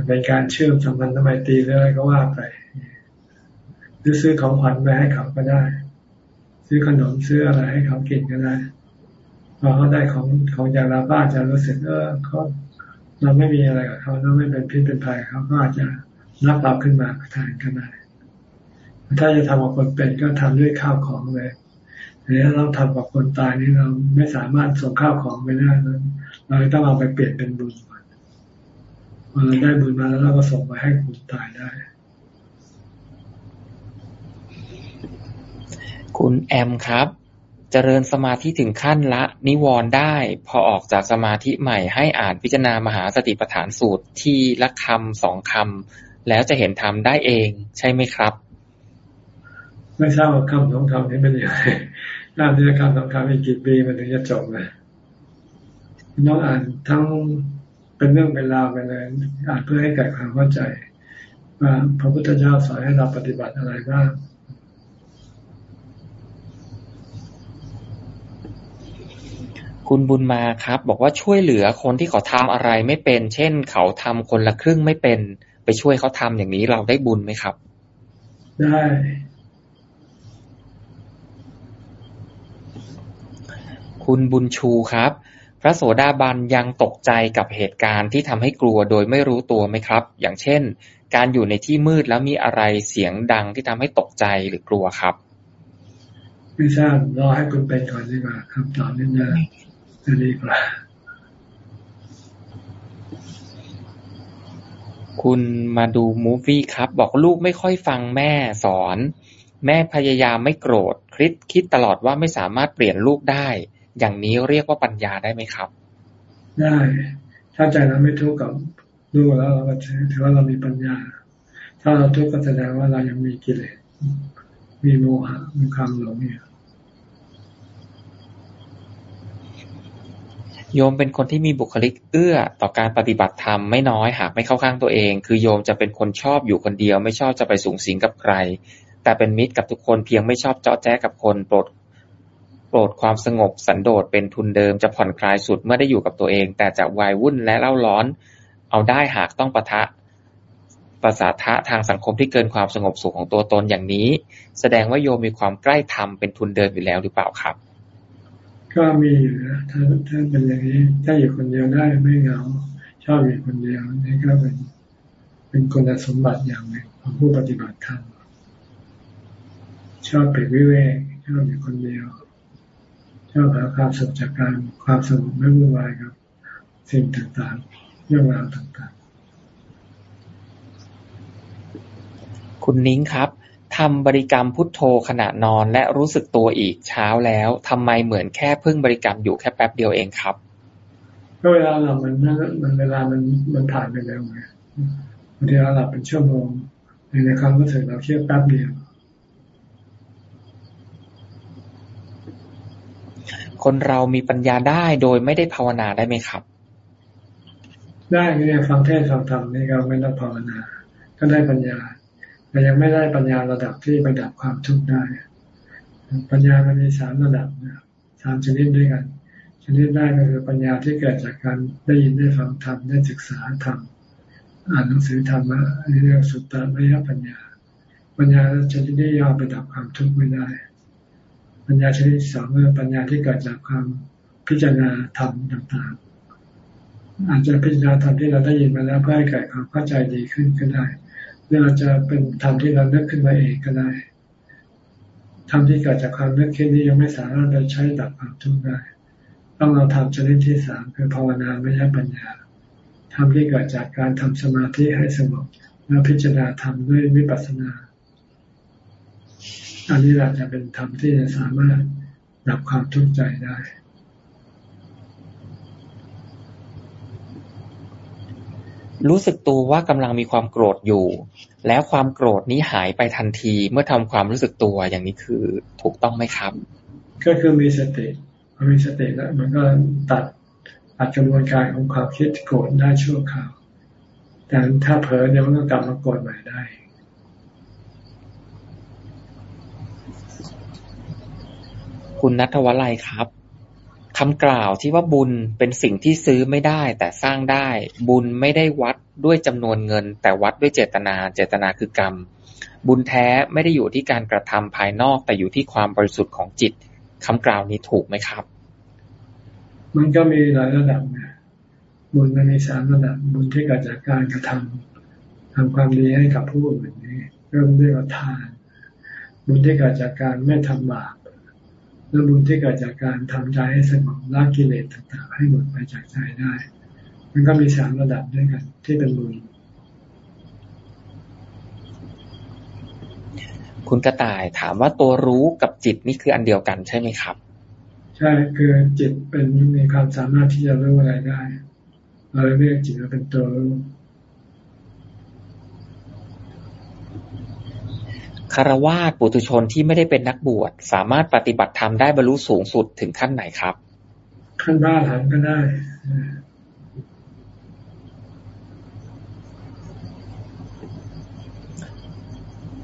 S2: เป็นการเชื่อมสัมพันธ์ทำไมตีหรืออะไรก็ว่าไป รือซื้อของขวัญไปให้เขาก็ได้ ซื้อขนมซื้ออะไรให้เขากินก็ได้พอเขาได้ของของจากเราก็อาจจะรู้สึกเออเขาเราไม่มีอะไรกับเขาเราไม่เป็นพิษเป็นภัยเขาก็อาจจะรับเราขึ้นมาทานก็ได้ถ้าจะทำกับคนเป็นก็ทำด้วยข้าวของเลยแต่ถ้าเราทำกับคนตายนี่เราไม่สามารถส่งข้าวของไปได้เราต้องเอาไปเปลี่ยนเป็นบุญก่อนพอเราได้บุญมาแล้วเราก็ส่งไปให้คนตายได้
S1: คุณแอมครับ เจริญสมาธิถึงขั้นละนิวรณ์ได้ พอออกจากสมาธิใหม่ให้อ่านพิจารณามหาสติปัฏฐานสูตรที่ละคำสองคำแล้วจะเห็นธรรมได้เองใช่ไหมครับ
S2: ไม่ทราบว่าคำสองคำนี้เป็นยังไงอ่านทีละคำสองคำอีกกี่ปีมันถึงจะจบเลยต้องอ่านทั้งเป็นเรื่องเป็นราวไปเลยอ่านเพื่อให้เกิดความเข้าใจว่าพระพุทธเจ้าสอนให้เราปฏิบัติอะไรบ้าง
S1: คุณบุญมาครับ บอกว่าช่วยเหลือคนที่เขาทาอะไรไม่เป็น เช่น เขาทำคนละครึ่งไม่เป็น ไปช่วยเขาทำอย่างนี้เราได้บุญไหมครับ
S2: ได้
S1: คุณบุญชูครับ พระโสดาบันยังตกใจกับเหตุการณ์ที่ทำให้กลัวโดยไม่รู้ตัวไหมครับ อย่างเช่น การอยู่ในที่มืดแล้วมีอะไรเสียงดังที่ทำให้ตกใจหรือกลัวครับ
S2: ไม่ทราบรอให้คุณเป็นก่อนดีกว่าคำตอบนี่จะ จะดีกว่า
S1: คุณมาดูมูฟวี่ครับ บอกลูกไม่ค่อยฟังแม่สอน แม่พยายามไม่โกรธคิดคิดตลอดว่าไม่สามารถเปลี่ยนลูกได้ อย่างนี้เรียกว่าปัญญาได้ไหมครับ
S2: ได้ ถ้าใจเราไม่ทุกข์กับลูกแล้วเราก็ถือว่าเรามีปัญญา ถ้าเราทุกข์ก็แสดงว่าเรายังมีกิเลสมีโมหะมีความหลงเนี่ย
S1: โยมเป็นคนที่มีบุคลิกเอื้อต่อการปฏิบัติธรรมไม่น้อยหากไม่เข้าข้างตัวเอง คือโยมจะเป็นคนชอบอยู่คนเดียว ไม่ชอบจะไปสูงสิงกับใคร แต่เป็นมิตรกับทุกคนเพียงไม่ชอบเจาะแจ้กับคนโปรดโปรดความสงบสันโดษเป็นทุนเดิมจะผ่อนคลายสุดเมื่อได้อยู่กับตัวเอง แต่จะวายวุ่นและเล่าร้อน เอาได้หากต้องปะทะประสาทะทางสังคมที่เกินความสงบสุขของตัวตนอย่างนี้ แสดงว่าโยมมีความใกล้ธรรมเป็นทุนเดิมอยู่แล้วหรือเปล่าครับ
S2: ก็มีอยู่นะถ้าถ้าเป็นอย่างนี้ถ้าอยู่คนเดียวได้ไม่เหงา ชอบอยู่คนเดียวนี่ก็เป็นเป็นคุณสมบัติอย่างหนึ่งของผู้ปฏิบัติธรรมชอบไปวิเวกชอบอยู่คนเดียว ชอบหาความสุขจากการความสงบไม่วุ่นวายกับ สิ่งต่างๆเรื่องราวต่าง
S1: ๆ คุณนิ้งครับ ทำบริกรรมพุทโธขณะนอนและรู้สึกตัวอีกเช้าแล้ว ทำไมเหมือนแค่เพิ่งบริกรรมอยู่แค่แป๊บเดียวเองครับ
S2: ก็เวลาหลับมันมันเวลามันมันผ่านไปแล้วไงบางทีเราหลับเป็นชั่วโมงในความรู้สึกเราเคี่ยแป๊บเดียว
S1: คนเรามีปัญญาได้โดยไม่ได้ภาวนาได้ไหมครับ
S2: ได้เนี่ยฟังเทศฟังธรรมนี่ก็ไม่ต้องภาวนา ก็ได้ปัญญา แต่ยังไม่ได้ปัญญาระดับที่ไปดับความทุกข์ได้ ปัญญามันมีสามระดับนะสามชนิดด้วยกัน ชนิดแรกก็คือปัญญาที่เกิดจากการได้ยินได้ฟังธรรมได้ศึกษาธรรมอ่านหนังสือธรรมะอันนี้เรียกสุตตะมยปัญญา ปัญญาชนิดที่ยอมไปดับความทุกข์ไม่ได้ ปัญญาชนิดสองคือปัญญาที่เกิดจากความพิจารณาธรรมต่างๆอาจจะพิจารณาธรรมที่เราได้ยินมาแล้วเพื่อให้เกิดความเข้าใจดีขึ้นก็ได้ หรืออาจจะเป็นธรรมที่เราเลือกขึ้นมาเองก็ได้ธรรมที่เกิดจากความนึกคิดนี้ยังไม่สามารถจะใช้ดับความทุกข์ได้ ต้องเราทำชนิดที่สามคือภาวนาไม่ใช่ปัญญาธรรมที่เกิดจากการทำสมาธิให้สงบแล้วพิจารณาธรรมด้วยวิปัสสนา อันนี้แหละจะเป็นธรรมที่จะสามารถดับความทุกข์ใจได้
S1: รู้สึกตัวว่ากำลังมีความโกรธอยู่ แล้วความโกรธนี้หายไปทันทีเมื่อทำความรู้สึกตัวอย่างนี้คือถูกต้องไหมครับ
S2: ก็คือมีสติพอมีสติแล้วมันก็ตัดตัดกระบวนการของความคิดโกรธได้ชั่วคราวแต่ถ้าเผลอเนี่ยมันก็กลับมาโกรธใหม่ได้
S1: คุณนัทวลัยครับ คำกล่าวที่ว่าบุญเป็นสิ่งที่ซื้อไม่ได้แต่สร้างได้ บุญไม่ได้วัดด้วยจำนวนเงิน แต่วัดด้วยเจตนา เจตนาคือกรรม บุญแท้ไม่ได้อยู่ที่การกระทำภายนอกแต่อยู่ที่ความบริสุทธิ์ของจิตคำกล่าวนี้ถูกไหมครับ
S2: มันก็มีหลายระดับนะบุญมันมีสามระดับ บุญที่เกิดจากการกระทำทำความดีให้กับผู้อื่นนี้เริ่มด้วยทาน บุญที่เกิดจากการไม่ทำบาป และบุญที่เกิดจากการทำใจให้สงบละกิเลสต่างๆ ให้หมดไปจากใจได้ มันก็มีสามระดับด้วยกัน ที่เป็นบุญ
S1: คุณกระต่ายถามว่าตัวรู้กับจิตนี่คืออันเดียวกันใช่ไหมครับ
S2: ใช่คือจิตเป็นมีความสามารถที่จะรู้อะไรได้เราเรียกจิตว่าเป็นตัวรู้
S1: คารวาสปุถุชนที่ไม่ได้เป็นนักบวช สามารถปฏิบัติธรรมได้บรรลุสูงสุดถึงขั้นไหนครับ
S2: ขั้นบ้าหลังก็ได้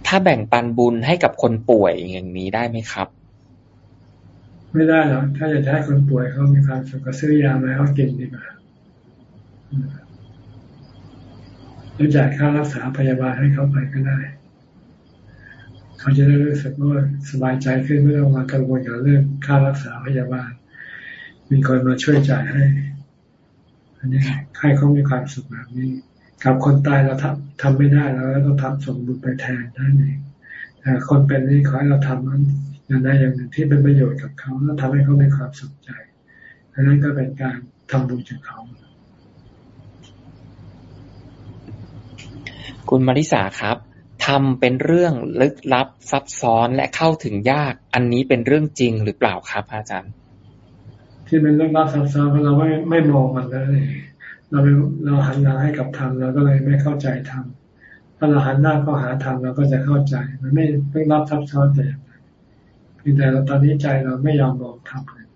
S1: ถ้าแบ่งปันบุญให้กับคนป่วยอย่างนี้ได้ไหมครับ
S2: ไม่ได้หรอกถ้าอยากให้คนป่วยเขามีความสุขก็ซื้อยามาให้เขากินดีกว่าหรือจ่ายค่ารักษาพยาบาลให้เขาไปก็ได้ เขาจะได้รู้สึกว่าสบายใจขึ้นไม่ต้องมากังวลกับเรื่องค่ารักษาพยาบาล มีคนมาช่วยจ่ายให้ อันนี้ให้เขามีความสุขแบบนี้กับคนตายเราทำทำไม่ได้เราต้องทำส่งบุญไปแทนนั่นเองแต่คนเป็นนี่ขอให้เราทำนั้นอย่างใดอย่างหนึ่งที่เป็นประโยชน์กับเขาแล้วทำให้เขามีความสุขใจอันนั้นก็เป็นการทำบุญกับเขา
S1: คุณมาริสาครับ ทำเป็นเรื่องลึกลับซับซ้อนและเข้าถึงยาก อันนี้เป็นเรื่องจริงหรือเปล่าครับอาจารย์
S2: ที่เป็นเรื่องลับซับซ้อนเพราะเราไม่ไม่มองมันเลยเราเราหันหน้าให้กับธรรมเราก็เลยไม่เข้าใจธรรมถ้าเราหันหน้าเข้าหาธรรมเราก็จะเข้าใจ มันไม่เรื่องลับซับซ้อนแต่อย่างไรเพียงแต่เราตอนนี้ใจเราไม่ยอมมองธรรมเลย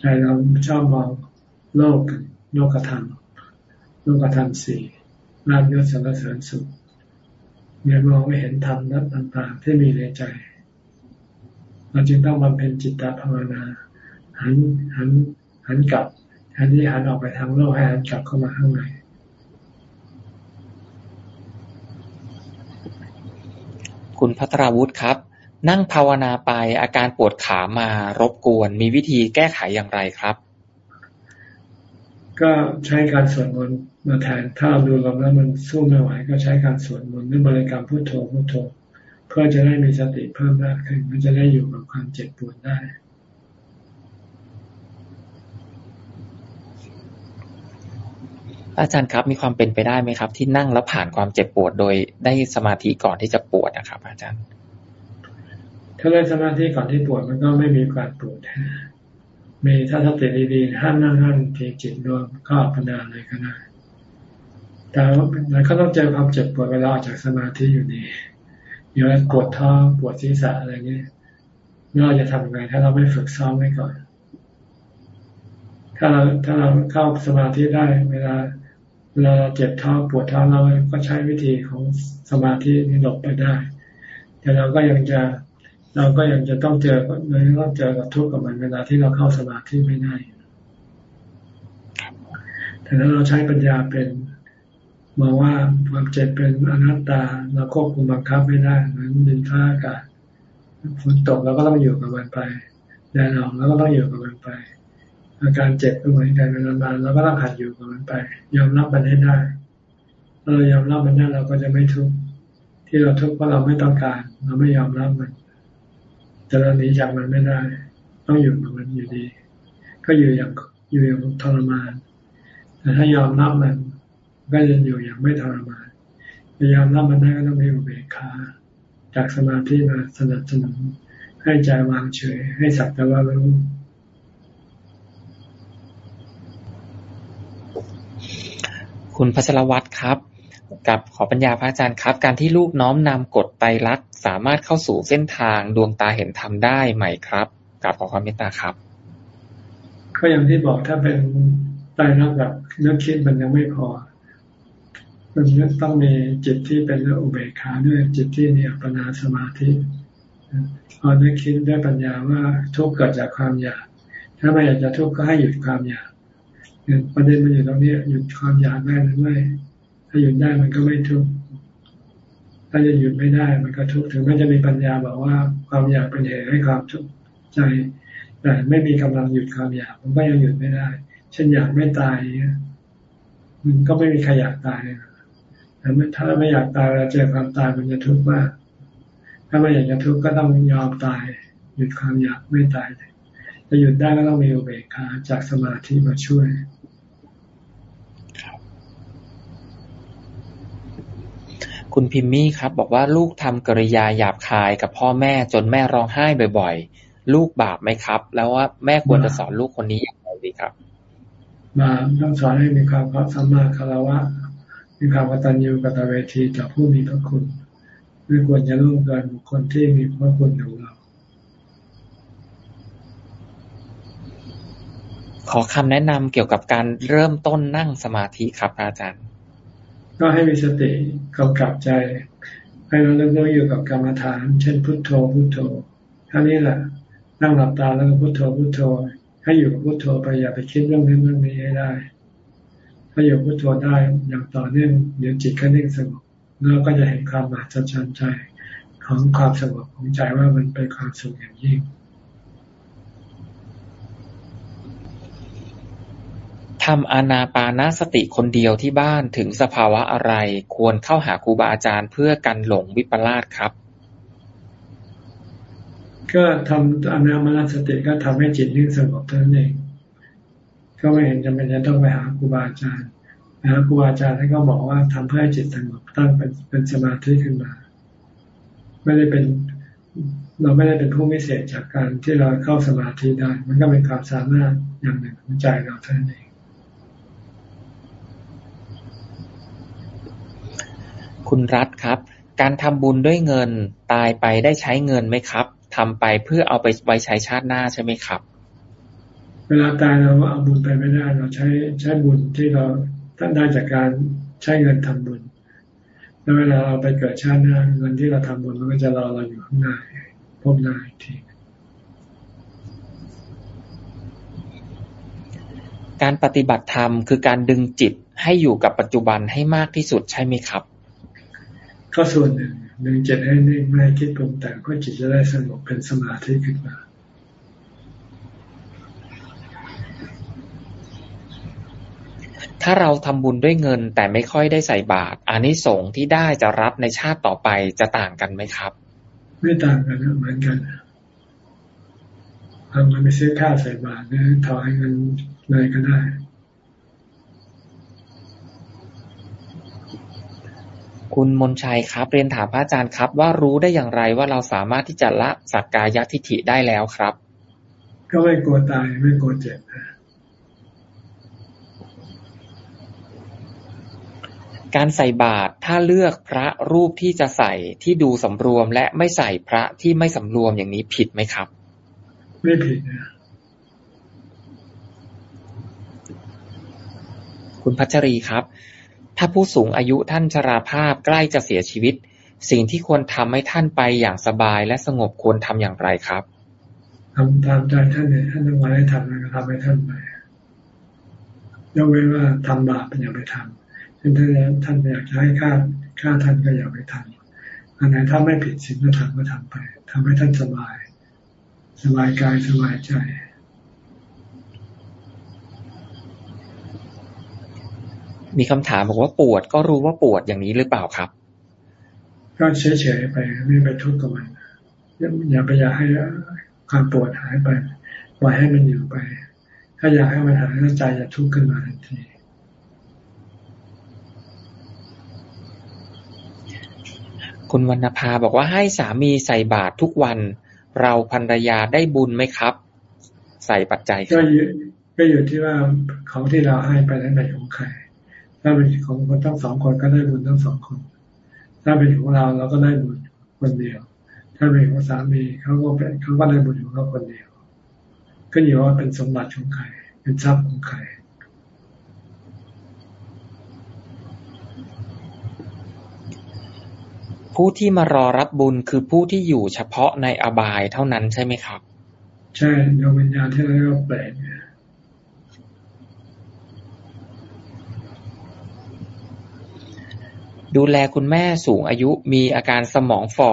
S2: ใจเราชอบมองโลกโลกธรรมโลกธรรมสี่ลาภยศสรรเสริญสุข เนี่ยมองไม่เห็นธรรมนั้นต่างๆ ที่มีในใจ เราจึงต้องบำเพ็ญจิตตภาวนา หันหันหันกลับแทนที่หันออกไปทางโลกให้หันกลับเข้ามาข้างใน
S1: คุณพัทราวุฒิครับ นั่งภาวนาไปอาการปวดขามา รบกวน มีวิธีแก้ไขอย่างไรครับ
S2: ก็ใช้การสวดมนต์มาแทนถ้าเราดูลมแล้วมันสู้ไม่ไหวก็ใช้การสวดมนต์หรือบริกรรมพุทโธพุทโธเพื่อจะได้มีสติเพิ่มมากขึ้นมันจะได้อยู่กับความเจ็บปวดได้
S1: อาจารย์ครับมีความเป็นไปได้ไหมครับ ที่นั่งแล้วผ่านความเจ็บปวดโดยได้สมาธิก่อนที่จะปวดนะครับ อาจารย์
S2: ถ้าได้สมาธิก่อนที่ปวดมันก็ไม่มีการปวด มีถ้าสติดีๆห้ามนั่งห้ามเทจิตรวมก็อัปปนาเลยก็ได้แต่เราก็ต้องเจอความเจ็บปวดเวลาออกจากสมาธิอยู่ดีอยู่แล้วปวดท้องปวดศีรษะอะไรเงี้ยเราจะทำยังไงถ้าเราไม่ฝึกซ้อมไว้ก่อน ถ้าเราถ้าเราเข้าสมาธิได้ เวลาเวลาเจ็บท้องปวดท้องเราก็ใช้วิธีของสมาธินี้หลบไปได้ แต่เราก็ยังจะ เราก็ยังจะต้องเจอเราต้องเจอกับทุกข์กับมันเวลาที่เราเข้าสมาธิไม่ได้แต่ถ้าเราใช้ปัญญาเป็นมองว่าความเจ็บเป็นอนัตตาเราควบคุมบังคับไม่ได้เหมือนดินฟ้าอากาศฝนตกเราก็ต้องอยู่กับมันไปแดดออกเราก็ต้องอยู่กับมันไป อาการเจ็บก็เหมือนกันเป็นนานๆเราก็ต้องหัดอยู่กับมันไป ยอมรับมันให้ได้เรายอมรับมันได้เราก็จะไม่ทุกข์ที่เราทุกข์เพราะเราไม่ต้องการ เราไม่ยอมรับมัน แต่เราหนีจากมันไม่ได้ ต้องอยู่กับมันอยู่ดี ก็อยู่อย่างอยู่อย่างทรมาน แต่ถ้ายอมรับมันก็จะอยู่อย่างไม่ทรมานพยายามรับมันได้ก็ต้องมีอุเบกขาจากสมาธิมาสนับสนุนให้ใจวางเฉย ให้สักแต่ว่ารู้
S1: คุณพัชรวัตรครับ กับขอปัญญาพระอาจารย์ครับ การที่ลูกน้อมนำกฎไตรลักษณ สามารถเข้าสู่เส้นทางดวงตาเห็นธรรมได้ไหมครับกับขอความเมตตาครับ
S2: ก็อย่างที่บอกถ้าเป็นไตรลักษณ์แบบนึกคิดมันยังไม่พอมันต้องมีจิตที่เป็นอุเบกขาด้วยจิตที่มีอัปปนาสมาธิพอนึกคิดได้ปัญญาว่าทุกข์เกิดจากความอยาก ถ้าไม่อยากจะทุกข์ก็ให้หยุดความอยากประเด็นมันอยู่ตรงนี้หยุดความอยากได้หรือไม่ถ้าหยุดได้มันก็ไม่ทุกข์ ถ้าจะหยุดไม่ได้มันก็ทุกข์ถึงแม้จะมีปัญญาบอกว่าความอยากเป็นเหตุให้ความทุกข์ใจแต่ไม่มีกำลังหยุดความอยาก มันก็ยังหยุดไม่ได้ เช่นอยากไม่ตายมันก็ไม่มีใครอยากตายนะถ้าไม่อยากตายเวลาเจอความตายมันจะทุกข์มาก ถ้าไม่อยากจะทุกข์ก็ต้องยอมตาย หยุดความอยากไม่ตายจะหยุดได้ก็ต้องมีอุเบกขาจากสมาธิมาช่วย
S1: คุณพิมมี่ครับบอกว่าลูกทำกริยาหยาบคายกับพ่อแม่จนแม่ร้องไห้บ่อยๆ ลูกบาปไหมครับ แล้วว่าแม่ควรจะสอนลูกคนนี้อย่างไรดีครับ
S2: บาปต้องสอนให้มีความรับสัมมาคารวะมีความกตัญญูกตเวทีต่อผู้มีพระคุณไม่ควรจะร่วมกันบุคคลที่มีพระคุณของเรา
S1: ขอคำแนะนำเกี่ยวกับการเริ่มต้นนั่งสมาธิครับอาจารย์
S2: ก็ให้มีสติกำกับใจ ให้เราเริ่มต้อยู่กับกรรมฐาน เช่นพุทโธพุทโธท่านี้แหละนั่งหลับตาแล้วก็พุทโธพุทโธ ให้อยู่กับพุทโธไปอย่าไปคิดเรื่องนี้เรื่องนี้ให้ได้ ถ้าอยู่พุทโธได้อย่างต่อเนื่องเดี๋ยวจิตก็นิ่งสงบแล้วก็จะเห็นความมหัศจรรย์ใจของความสงบของใจว่ามันเป็นความสุขอย่างยิ่งำ
S1: อานาปานาสติคนเดียวที่บ้านถึงสภาวะอะไร ควรเข้าหาครูบาอาจารย์เพื่อกันหลงวิปลาสครับ
S2: ก็ทำอานามาสติก็ทำให้จิตนิ่งสงบเท่านั้นเอง ก็ไม่เห็นจำเป็นจะต้องไปหาครูบาอาจารย์นะครูบาอาจารย์ท่านก็บอกว่าทำเพื่อให้จิตสงบตั้งเป็นเป็นสมาธิขึ้นมา ไม่ได้เป็นเราไม่ได้เป็นผู้พิเศษจากการที่เราเข้าสมาธิได้ มันก็เป็นความสามารถอย่างหนึ่งของใจเราเท่านั้นเอง
S1: คุณรัฐครับ การทำบุญด้วยเงิน ตายไปได้ใช้เงินไหมครับทำไปเพื่อเอาไปไว้ใช้ชาติหน้าใช่ไหมครับ
S2: เวลาตายเราเอาบุญไปไม่ได้ เราใช้ใช้บุญที่เราได้จากการใช้เงินทำบุญแล้วเวลาเราไปเกิดชาติหน้าเงินที่เราทำบุญมันก็จะรอเราอยู่ข้างหน้าพบหน้าอีกที
S1: การปฏิบัติธรรมคือการดึงจิตให้อยู่กับปัจจุบันให้มากที่สุดใช่ไหมครับ
S2: ก็ส่วนหนึ่งดึงจิตให้นิ่งไม่คิดปรุงแต่งเพื่อจิตจะได้สงบเป็นสมาธิขึ้นมา
S1: ถ้าเราทำบุญด้วยเงินแต่ไม่ค่อยได้ใส่บาตรอานิสงส์ที่ได้จะรับในชาติต่อไปจะต่างกันไหมครับ
S2: ไม่ต่างกันเหมือนกันเอาเงินไปซื้อข้าวใส่บาตรหรือถอยเงินเลยก็ได้
S1: คุณมนชัยครับ เรียนถามพระอาจารย์ครับว่ารู้ได้อย่างไรว่าเราสามารถที่จะละสักกายทิฏฐิได้แล้วครับ
S2: ก็ไม่กลัวตายไม่กลัวเจ็บนะ
S1: การใส่บาตรถ้าเลือกพระรูปที่จะใส่ที่ดูสำรวมและไม่ใส่พระที่ไม่สำรวมอย่างนี้ผิดไหมครับ
S2: ไม่ผิดนะ
S1: คุณพัชรีครับ ถ้าผู้สูงอายุท่านชราภาพใกล้จะเสียชีวิต สิ่งที่ควรทำให้ท่านไปอย่างสบายและสงบควรทำอย่างไรครับ
S2: ทำตามใจท่านเนี่ยท่านต้องการให้ทำอะไรก็ทำให้ท่านไปยกเว้นว่าทำบาปอย่าไปทำท่านท่านอยากจะให้ค่าค่าท่านก็อย่าไปทำอันไหนถ้าไม่ผิดศีลธรรมก็ทำไปทำให้ท่านสบาย สบายกายสบายใจ
S1: มีคำถามบอกว่าปวดก็รู้ว่าปวดอย่างนี้หรือเปล่าครับ
S2: ก็เฉยๆไปไม่ไปทุกข์กับมันอย่าไปอยากให้ความปวดหายไปปล่อยให้มันอยู่ไป ถ้าอยากให้มันหายใจจะทุกข์ขึ้นมาทันที
S1: คุณวรรณภาบอกว่าให้สามีใส่บาตรทุกวัน เราภรรยาได้บุญไหมครับ ใส่ปัจจัย
S2: ก็อยู่ก็อยู่ที่ว่าของที่เราให้ไปนั้นเป็นของใคร ถ้าเป็นของคนทั้งสองคนก็ได้บุญทั้งสองคน ถ้าเป็นของเราเราก็ได้บุญคนเดียว ถ้าเป็นของสามีเขาก็เป็นเขาก็ได้บุญของเขาคนเดียวก็อยู่ว่าเป็นสมบัติของใคร เป็นทรัพย์ของใคร
S1: ผู้ที่มารอรับบุญคือผู้ที่อยู่เฉพาะในอบายเท่านั้นใช่ไหมครับ
S2: ใช่ดวงวิญญาณที่เราเรียกว่าเปรต
S1: ดูแลคุณแม่สูงอายุมีอาการสมองฝ่อ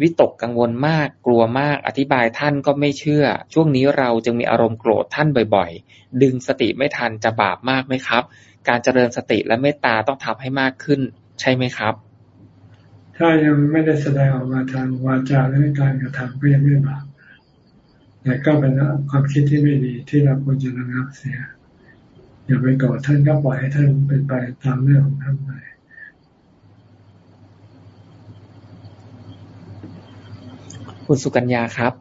S1: วิตกกังวลมาก กลัวมาก อธิบายท่านก็ไม่เชื่อ ช่วงนี้เราจึงมีอารมณ์โกรธท่านบ่อยๆ ดึงสติไม่ทันจะบาปมากไหมครับ การเจริญสติและเมตตาต้องทำให้มากขึ้น ใช่ไหมครับ
S2: ถ้ายังไม่ได้แสดงออกมาทางวาจาและการกระทำก็ยังไม่บาปแต่ก็เป็นความคิดที่ไม่ดีที่เราควรจะระงับเสีย อย่าไปกอดท่านก็ปล่อยให้ท่านเป็นไปตามเรื่องของท่านไป
S1: คุณสุกัญญาครับ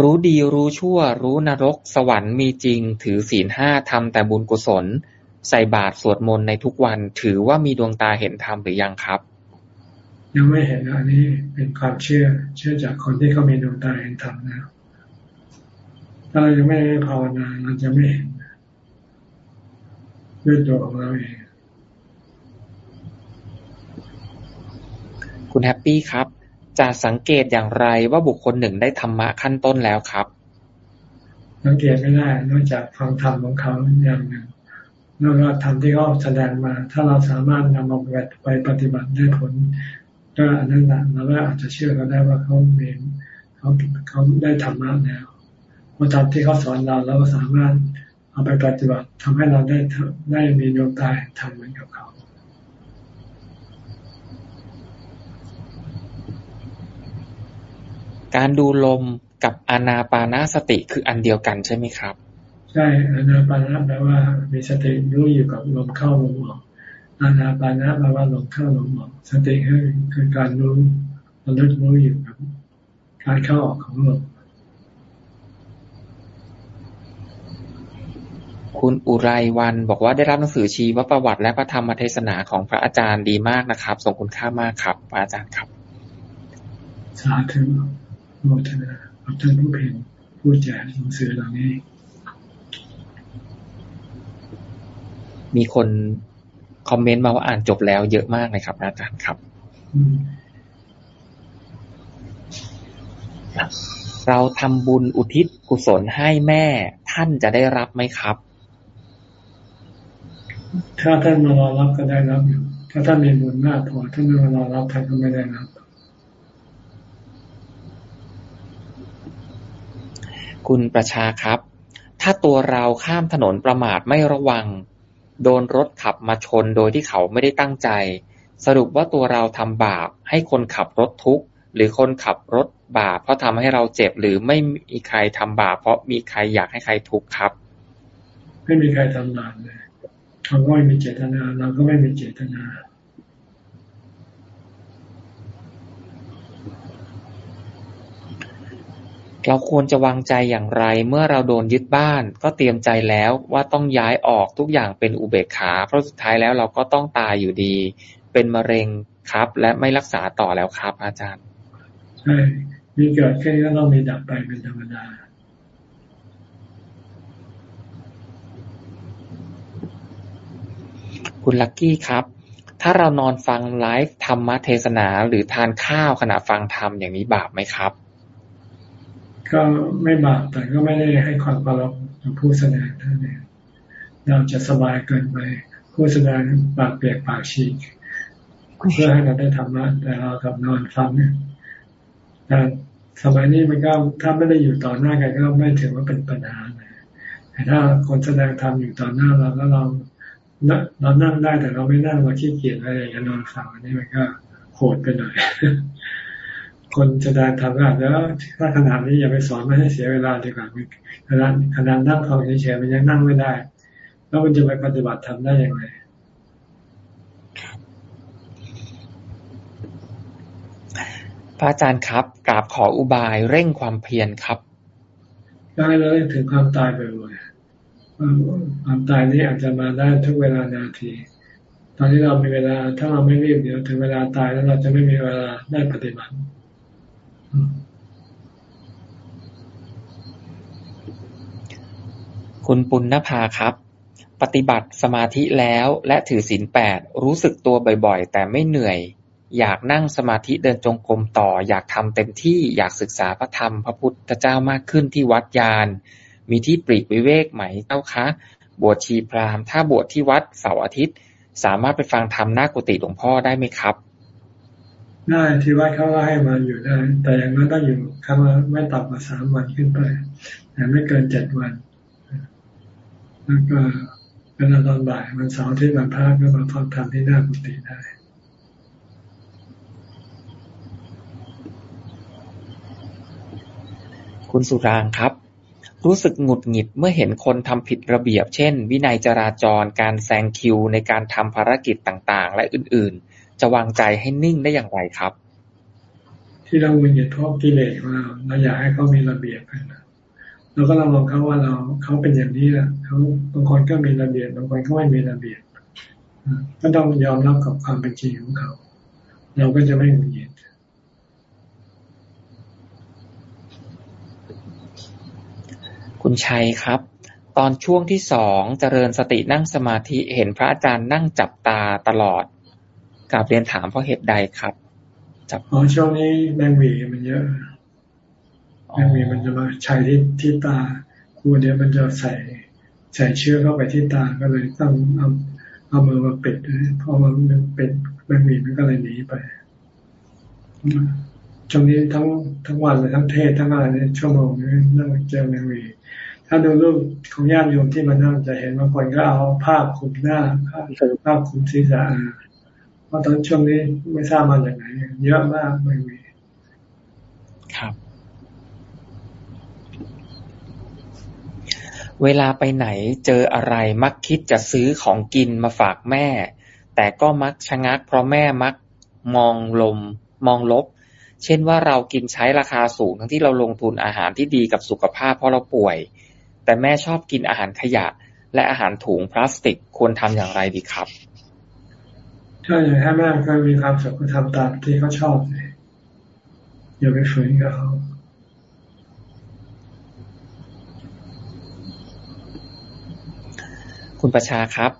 S1: รู้ดีรู้ชั่ว รู้นรก สวรรค์มีจริง ถือศีลห้าทำแต่บุญกุศล ใส่บาตรสวดมนต์ในทุกวัน ถือว่ามีดวงตาเห็นธรรมหรือยังครับ
S2: ยังไม่เห็นอันนี้เป็นความเชื่อ เชื่อจากคนที่เขามีดวงตาเห็นธรรมแล้วถ้าเรายังไม่ได้ภาวนาเราจะไม่เห็นด้วยตัวของเราเอง
S1: คุณแฮปปี้ครับ จะสังเกตอย่างไรว่าบุคคลหนึ่งได้ธรรมะขั้นต้นแล้วครับ
S2: สังเกตไม่ได้ นอกจากฟังธรรมของเขาอย่างหนึ่งนอกจากธรรมที่เขาแสดงมา ถ้าเราสามารถนำมาไปปฏิบัติได้ผลก็อันนั้นแหละเราก็อาจจะเชื่อก็ได้ว่าเขาเองเขาเขาได้ธรรมะแล้วเพราะตามที่เขาสอนเราเราก็สามารถเอาไปปฏิบัติทำให้เราได้ได้มีดวงตาทำเหมือนกับเขา
S1: การดูลมกับอานาปานาสติคืออันเดียวกันใช่ไหมครับ
S2: ใช่อานาปานะแปลว่า มีสติรู้อยู่กับลมเข้าลมออกอานาปานะแปลว่าลมเข้าลมออก สติคือคือการรู้ระลึกรู้อยู่กับการเข้าออกของลม
S1: คุณอุไรวันบอกว่าได้รับหนังสือชีวประวัติและพระธรรมเทศนาของพระอาจารย์ดีมากนะครับ ส่งคุณค่ามากครับ พระอาจารย์ครับ
S2: สาธุ โมทนาขอบท่านผู้เพียงผู้แจกหนังสือเหล่านี้
S1: มีคนคอมเมนต์มาว่าอ่านจบแล้วเยอะมากเลยครับ อาจารย์ครับ เราทำบุญอุทิศกุศลให้แม่ ท่านจะได้รับไหมครับ
S2: ถ้าท่านมารอรับก็ได้รับอยู่ ถ้าท่านมีบุญมากพอท่านไม่มารอรับท่านก็ไม่ได้รับ
S1: คุณประชาครับ ถ้าตัวเราข้ามถนนประมาทไม่ระวัง โดนรถขับมาชนโดยที่เขาไม่ได้ตั้งใจ สรุปว่าตัวเราทำบาปให้คนขับรถทุกข์หรือคนขับรถบาปเพราะทำให้เราเจ็บหรือไม่มีใครทำบาปเพราะมีใครอยากให้ใครทุกข์ครับ
S2: ไม่มีใครทำบาปเลยเขาก็ไม่มีเจตนา เราก็ไม่มีเจตนา
S1: เราควรจะวางใจอย่างไรเมื่อเราโดนยึดบ้าน ก็เตรียมใจแล้วว่าต้องย้ายออกทุกอย่างเป็นอุเบกขา เพราะสุดท้ายแล้วเราก็ต้องตายอยู่ดี เป็นมะเร็งครับ และไม่รักษาต่อแล้วครับ อาจารย์
S2: ใช่ มีเกิดขึ้นก็ต้องมีดับไปเป็นธรรมดา
S1: คุณลักกี้ครับ ถ้าเรานอนฟังไลฟ์ธรรมเทศนาหรือทานข้าวขณะฟังธรรมอย่างนี้บาปไหมครับ
S2: ก็ไม่บาปแต่ก็ไม่ได้ให้ความเคารพกับผู้แสดงเท่านั้นเราจะสบายเกินไป ผู้แสดงปากเปียกปากฉีกเพื่อให้เราได้ธรรมะแต่เรากับนอนฟังเนี่ยแต่สมัยนี้มันก็ถ้าไม่ได้อยู่ต่อหน้ากันก็ไม่ถือว่าเป็นปัญหาแต่ถ้าคนแสดงธรรมอยู่ต่อหน้าเราแล้วเราเรานั่งได้แต่เราไม่นั่งเราขี้เกียจอะไรอย่างนี้นอนฟังอันนี้มันก็โหดไปหน่อย คนแสดงธรรมก็อาจจะถ้าขนาดนี้อย่าไปสอนไม่ให้เสียเวลาดีกว่าขนาดขนาดนั่งฟังเฉยๆมันยังนั่งไม่ได้ แล้วมันจะไปปฏิบัติธรรมได้อย่างไร
S1: พระอาจารย์ครับกราบขออุบายเร่งความเพียรครับ
S2: ได้เลยถึงความตายบ่อยๆความตายนี้อาจจะมาได้ทุกเวลานาที ตอนที่เรามีเวลาถ้าเราไม่รีบเดี๋ยวถึงเวลาตายแล้วเราจะไม่มีเวลาได้ปฏิบัติ
S1: คุณปุณณภาครับ ปฏิบัติสมาธิแล้วและถือศีลแปดรู้สึกตัวบ่อยๆ แต่ไม่เหนื่อย อยากนั่งสมาธิเดินจงกรมต่อ อยากทำเต็มที่อยากศึกษาพระธรรม พระพุทธเจ้ามากขึ้นที่วัดยาน มีที่ปรีกวิเวกไหมเจ้าคะ บวชชีพราหมณ์ถ้าบวชที่วัดเสาร์อาทิตย์ สามารถไปฟังธรรมหน้ากุฏิหลวงพ่อได้ไหมครับ
S2: ได้ที่วัดเขาก็ให้มาอยู่ได้ แต่อย่างนั้นต้องอยู่คำว่าไม่ต่ำกว่าสามวันขึ้นไป แต่ไม่เกินเจ็ดวันแล้วก็เวลาตอนบ่ายวันเสาร์ที่วันพระก็มาฟังธรรมที่หน้ากุฏิได้
S1: คุณสุรางครับ รู้สึกหงุดหงิดเมื่อเห็นคนทำผิดระเบียบ เช่น วินัยจราจรการแซงคิวในการทำภารกิจต่างๆ และอื่นๆ จะวางใจให้นิ่งได้อย่างไรครับ
S2: ที่เราหงุดหงิดเพราะกิเลสของเราเราอยากให้เขามีระเบียบกันเราก็ลองมองเขาว่าเราเขาเป็นอย่างนี้แหละเขาบางคนก็มีระเบียบบางคนก็ไม่มีระเบียบก็ต้องยอมรับกับความเป็นจริงของเขา เราก็จะไม่หงุดหงิด
S1: คุณชัยครับ ตอนช่วงที่สองเจริญสตินั่งสมาธิเห็นพระอาจารย์นั่งจับตาตลอด กราบเรียนถามเพราะเหตุใดครับ
S2: จับอ๋อช่วงนี้แมงวีมันเยอะแมงวีมันจะมาใช้ที่ที่ตาครูเดียวมันจะใส่ใส่เชื้อเข้าไปที่ตาก็เลยต้องเอาเอามือมาปิดเพราะมันเป็นแมงวีมันก็เลยหนีไปช่วงนี้ทั้งทั้งวันเลยทั้งเทศทั้งอะไรเนี่ยชั่วโมงนี้นั่งเจอแมงวีถ้าดูรูปของญาติโยมที่มานั่งจะเห็นบางคนก็เอาผ้าคลุมหน้าผ้าผ้าคลุมศีรษะ เพราะตอนช่วงนี้ไม่ทราบมาจากไหนเยอะมากไม่มี
S1: ครับ เวลาไปไหนเจออะไรมักคิดจะซื้อของกินมาฝากแม่ แต่ก็มักชะงัก เพราะแม่มักมองลม มองลบ เช่นว่าเรากินใช้ราคาสูงทั้งที่เราลงทุนอาหารที่ดีกับสุขภาพเพราะเราป่วย แต่แม่ชอบกินอาหารขยะและอาหารถุงพลาสติกควรทำอย่างไรดีครับ
S2: ถ้าอยากให้แม่ก็มีความสุขก็ทำตามที่เขาชอบเลยอย่าไปฝืนกับเขา
S1: คุณประชาครับ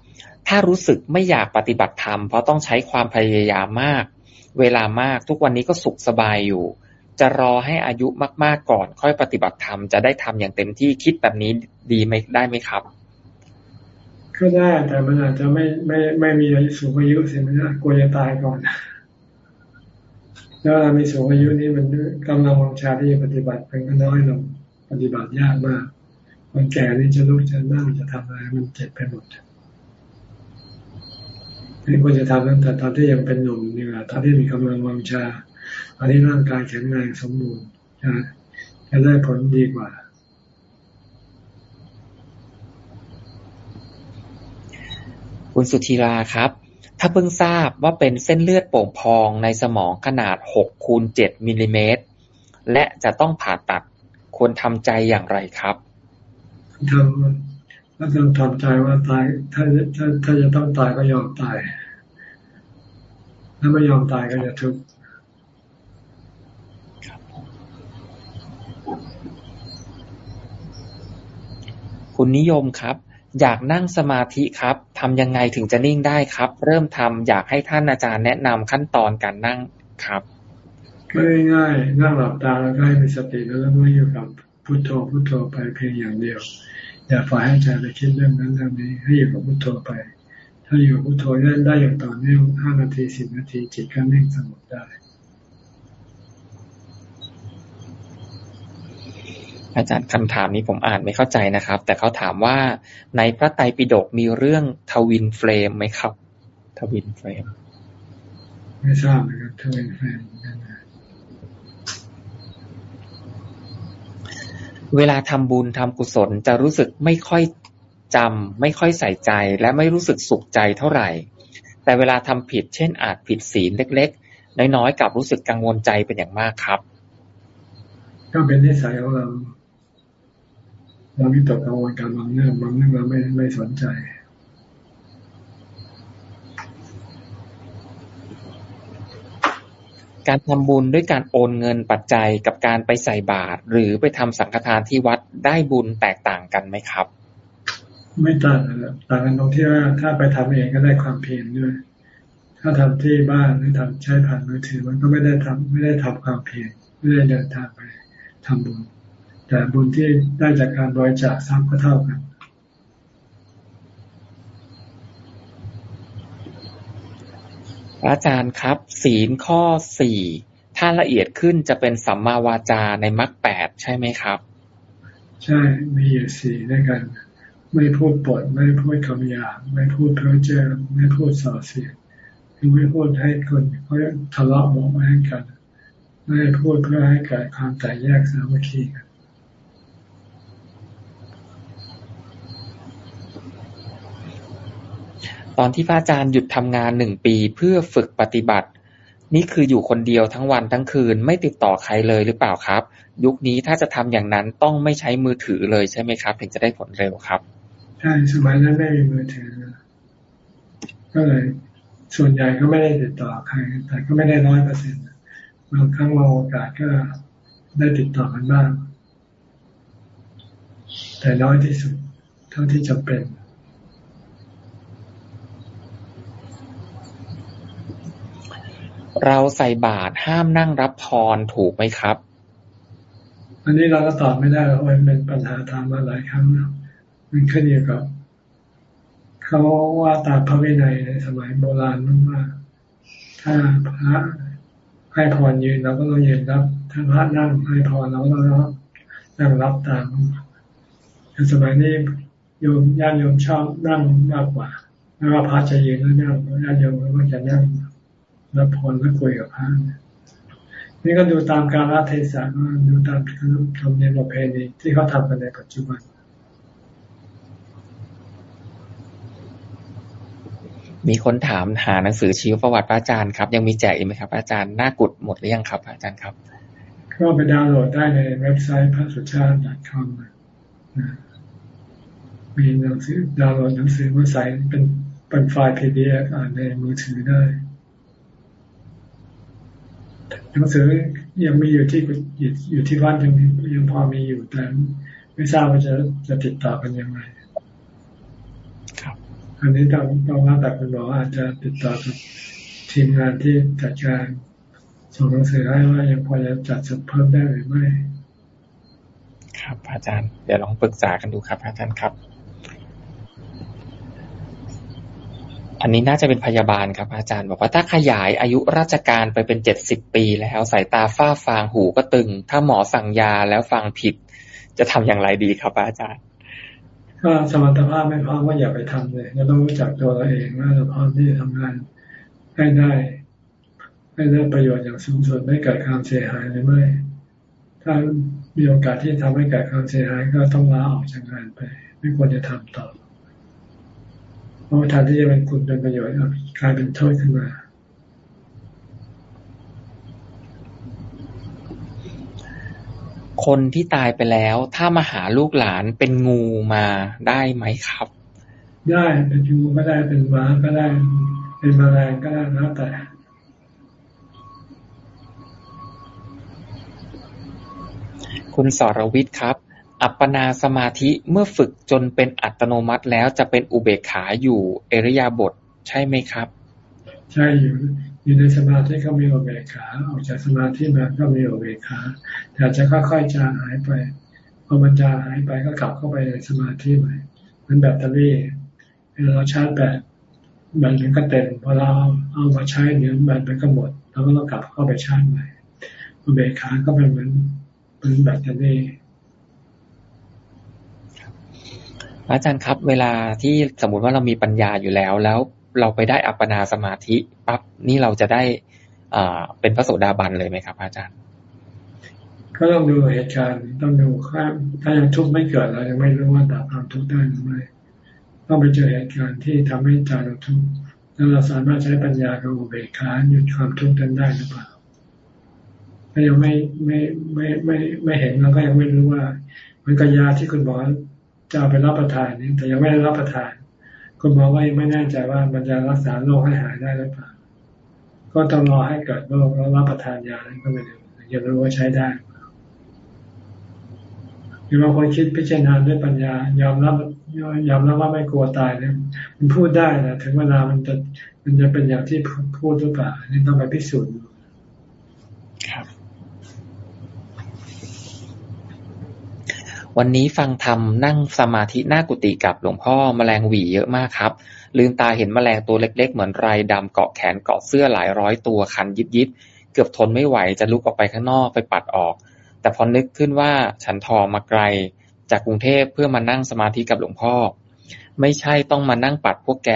S1: ถ้ารู้สึกไม่อยากปฏิบัติธรรมเพราะต้องใช้ความพยายามมาก เวลามากทุกวันนี้ก็สุขสบายอยู่ จะรอให้อายุมากๆก่อน ค่อยปฏิบัติธรรมจะได้ทำอย่างเต็มที่คิดแบบนี้ดีไหมได้ไหมครับ
S2: ก็ได้แต่มันอาจจะไม่ไม่ไม่มีอายุสูงอายุเสียมันกลัวจะตายก่อนแล้วเรามีสูงอายุนี้มันกำลังวังชาที่จะปฏิบัติเป็นก็น้อยลงปฏิบัติยากมากคนแก่นี่จะลุกจะนั่งจะทำอะไรมันเจ็บไปหมดนี่ควรจะทำตั้งแต่ตอนที่ยังเป็นหนุ่มนี่แหละตอนที่มีกำลังวังชาตอนที่ร่างกายแข็งแรงสมบูรณ์จะได้ผลดีกว่า
S1: คุณสุธีราครับ ถ้าเพิ่งทราบว่าเป็นเส้นเลือดโป่งพองในสมองขนาด6คูณ7มิลลิเมตร และจะต้องผ่าตัดควรทำใจอย่างไรครับ
S2: ทำก็ต้องทำใจว่าตาย ถ้าถ้าถ้าจะต้องตายก็ยอมตาย ถ้าไม่ยอมตายก็จะทุกข์
S1: คุณนิยมครับ อยากนั่งสมาธิครับ ทำยังไงถึงจะนิ่งได้ครับ เริ่มทำอยากให้ท่านอาจารย์แนะนำขั้นตอนการนั่งครับ
S2: ง่ายๆนั่งหลับตาแล้วก็ให้มีสติแล้วก็อยู่กับพุทโธพุทโธไปเพียงอย่างเดียว อย่าฝ่ายให้ใจไปคิดเรื่องนั้นเรื่องนี้ ให้อยู่กับพุทโธไป ถ้าอยู่กับพุทโธได้ได้อย่างต่อเนื่องห้านาทีสิบนาทีจิตก็นิ่งสงบได้
S1: อาจารย์คำถามนี้ผมอ่านไม่เข้าใจนะครับ แต่เขาถามว่าในพระไตรปิฎกมีเรื่องทวินเฟลมไหมครับ twin flame
S2: ไม่ทราบนะครับ twin flameเว
S1: ลาทำบุญทำกุศลจะรู้สึกไม่ค่อยจำไม่ค่อยใส่ใจ และไม่รู้สึกสุขใจเท่าไหร่ แต่เวลาทำผิด เช่นอาจผิดศีลเล็ก ๆ น้อยๆกลับรู้สึกกังวลใจเป็นอย่างมากครับ
S2: ก็เป็นนิสัยของเรา เราวิตกกังวลกับบางเรื่องบางเรื่องเราไม่ไม่สนใจ
S1: การทำบุญด้วยการโอนเงินปัจจัยกับการไปใส่บาตรหรือไปทำสังฆทานที่วัดได้บุญแตกต่างกันไหมครับ
S2: ไม่ต่างกันต่างกันตรงที่ว่าถ้าไปทำเองก็ได้ความเพียรด้วย ถ้าทำที่บ้านหรือทำใช้ผ่านมือถือมันก็ไม่ได้ทำไม่ได้ทำความเพียรไม่ได้เดินทางไปทำบุญ แต่บุญที่ได้จากการบริจาคทรัพย์ก็เท่ากัน
S1: อาจารย์ครับ ศีลข้อสี่ถ้าละเอียดขึ้นจะเป็นสัมมาวาจาในมรรคแปดใช่ไหมครับ
S2: ใช่มีอยู่สี่ด้วยกัน ไม่พูดปด ไม่พูดคำหยาบไม่พูดเพ้อเจ้อไม่พูดส่อเสียดคือไม่พูดให้คนเขาทะเลาะบอกมาให้กัน ไม่พูดเพื่อให้เกิดความแตกแยกสามัคคีกัน
S1: ตอนที่พระอาจารย์หยุดทำงานหนึ่งปีเพื่อฝึกปฏิบัติ นี่คืออยู่คนเดียวทั้งวันทั้งคืนไม่ติดต่อใครเลยหรือเปล่าครับ ยุคนี้ถ้าจะทำอย่างนั้นต้องไม่ใช้มือถือเลยใช่ไหมครับ ถึงจะได้ผลเร็วครับ
S2: ใช่สมัยนั้นไม่มีมือถือ ก็เลย ส่วนใหญ่ก็ไม่ได้ติดต่อใคร แต่ก็ไม่ได้ร้อยเปอร์เซ็นต์บางครั้งบางโอกาสก็ได้ติดต่อกันบ้าง แต่น้อยที่สุด เท่าที่จำเป็น
S1: เราใส่บาตรห้ามนั่งรับพรถูกไหมครับ
S2: อันนี้เราก็ตอบไม่ได้เราเป็นปัญหาถามมาหลายครั้งแล้วมันขึ้นอยู่กับเขาว่าตามพระวินัยในสมัยโบราณมากๆถ้าพระให้พรยืนเราก็ต้องยืนรับ ถ้าพระนั่งให้พรเราก็ต้องนั่งรับตามแต่สมัยนี้โยมญาติโยมชอบนั่งมากกว่าไม่ว่าพระจะยืนหรือนั่งญาติโยมก็จะนั่ง รับพรและคุยกับพระนี่ก็ดูตามการรัเทศะก็ดูตามธรรมเนียมประเพณีที่เขาทำกันในปัจจุบัน
S1: มีคนถามหาหนังสือชีวประวัติพระอาจารย์ครับ ยังมีแจกอีกไหมครับอาจารย์หน้ากุดหมดหรือยังครับอาจารย์ครับ
S2: ก็ไปดาวน์โหลดได้ในเว็บไซต์พระสุชาติ .com มีหนังสือดาวน์โหลดหนังสือมาใส่เป็นเป็นไฟล์ PDF อ่านในมือถือได้ หนังสือยังมีอยู่ที่อยู่ที่วัดยังยังพอมีอยู่แต่ไม่ทราบว่าจะจะติดต่อกันยังไง
S1: ครับ
S2: อันนี้ต้องต้องรับแต่คุณบออาจจะติดต่อกับทีมงานที่จัดการส่งหนังสือให้ว่ายังพอจะจัดสัเพิ่มได้หรือไม่
S1: ครับอาจารย์ เดี๋ยวลองปรึกษากันดูครับอาจารย์ครับ อันนี้น่าจะเป็นพยาบาลครับ อาจารย์บอกว่าถ้าขยายอายุราชการไปเป็นเจ็ดสิบปีแล้วสายตาฝ้าฟางหูก็ตึง ถ้าหมอสั่งยาแล้วฟังผิด จะทำอย่างไรดีครับ อาจารย์
S2: ก็สมรรถภาพไม่พร้อมก็อย่าไปทำเลยเราต้องรู้จักตัวเราเองว่าเราพร้อมที่จะทำงานให้ได้ ให้ได้ประโยชน์อย่างสูงสุดไม่เกิดความเสียหายหรือไม่ถ้ามีโอกาสที่ทำให้เกิดความเสียหายก็ต้องลาออกจากงานไป ไม่ควรจะทำต่อ เพราะแทนที่จะเป็นคุณเป็นประโยชน์กลายเป็นโทษขึ้นมา
S1: คนที่ตายไปแล้ว ถ้ามาหาลูกหลานเป็นงูมาได้ไหมครับ
S2: ได้เป็นงูก็ได้เป็นหมาก็ได้ เป็นแมลงก็ได้แล้วแต่
S1: คุณสรวิทย์ครับ อัปปนาสมาธิ เมื่อฝึกจนเป็นอัตโนมัติแล้วจะเป็นอุเบกขาอยู่เอริยาบทใช่ไหมครับ
S2: ใช่อยู่อยู่ในสมาธิก็มีอุเบกขาออกจากสมาธิมาก็มีอุเบกขาแต่จะค่อยๆจางหายไปพอมันจางหายไปก็กลับเข้าไปในสมาธิใหม่เหมือนแบตเตอรี่เราชาร์จแบตแบตมันก็เต็มพอเราเอามาใช้เนื้อแบตมันก็หมดเราก็ต้องกลับเข้าไปชาร์จใหม่อุเบกขาก็เป็นเหมือนเหมือนแบตเตอรี่
S1: อาจารย์ครับ เวลาที่สมมติว่าเรามีปัญญาอยู่แล้ว แล้วเราไปได้อัปปนาสมาธิปั๊บนี่เราจะได้อ่าเป็นพระโสดาบันเลยไหมครับ อาจารย์
S2: ก็ต้องดูเหตุการณ์ต้องดูค่าถ้ายังทุกข์ไม่เกิดเรายังไม่รู้ว่าดับความทุกข์ได้หรือไม่ต้องไปเจอเหตุการณ์ที่ทำให้ใจเราทุกข์แล้วเราสามารถใช้ปัญญากับอุเบกขาหยุดความทุกข์นั้นได้หรือเปล่าถ้ายังไม่ไม่ไม่ไม่ไม่เห็นเราก็ยังไม่รู้ว่า มันก็ยาที่คุณบอก จะเอาไปรับประทานนี่แต่ยังไม่ได้รับประทาน คุณหมอก็ยังไม่แน่ใจว่ามันจะรักษาโรคให้หายได้หรือเปล่า ก็ต้องรอให้เกิดโรคแล้วรับประทานยาแล้วก็ไม่รู้ยังรู้ว่าใช้ได้มีบางคนคิดพิจารณาด้วยปัญญายอมรับยอมรับว่าไม่กลัวตายเนี่ยมันพูดได้นะถึงเวลามันจะมันจะเป็นอย่างที่พูดหรือเปล่านี่ต้องไปพิสูจน์
S1: ครับ วันนี้ฟังธรรมนั่งสมาธิหน้ากุฏิกับหลวงพ่อมแมลงหวีเยอะมากครับ ลืมตาเห็นมแมลงตัวเล็ก ๆ เหมือนไรดำเกาะแขนเกาะเสื้อหลายร้อยตัวคันยิบยิบเกือบทนไม่ไหวจะลุกออกไปข้างนอกไปปัดออก แต่พอนึกขึ้นว่าฉันทอมาไกล จากกรุงเทพเพื่อมานั่งสมาธิกับหลวงพ่อ ไม่ใช่ต้องมานั่งปัดพวกแก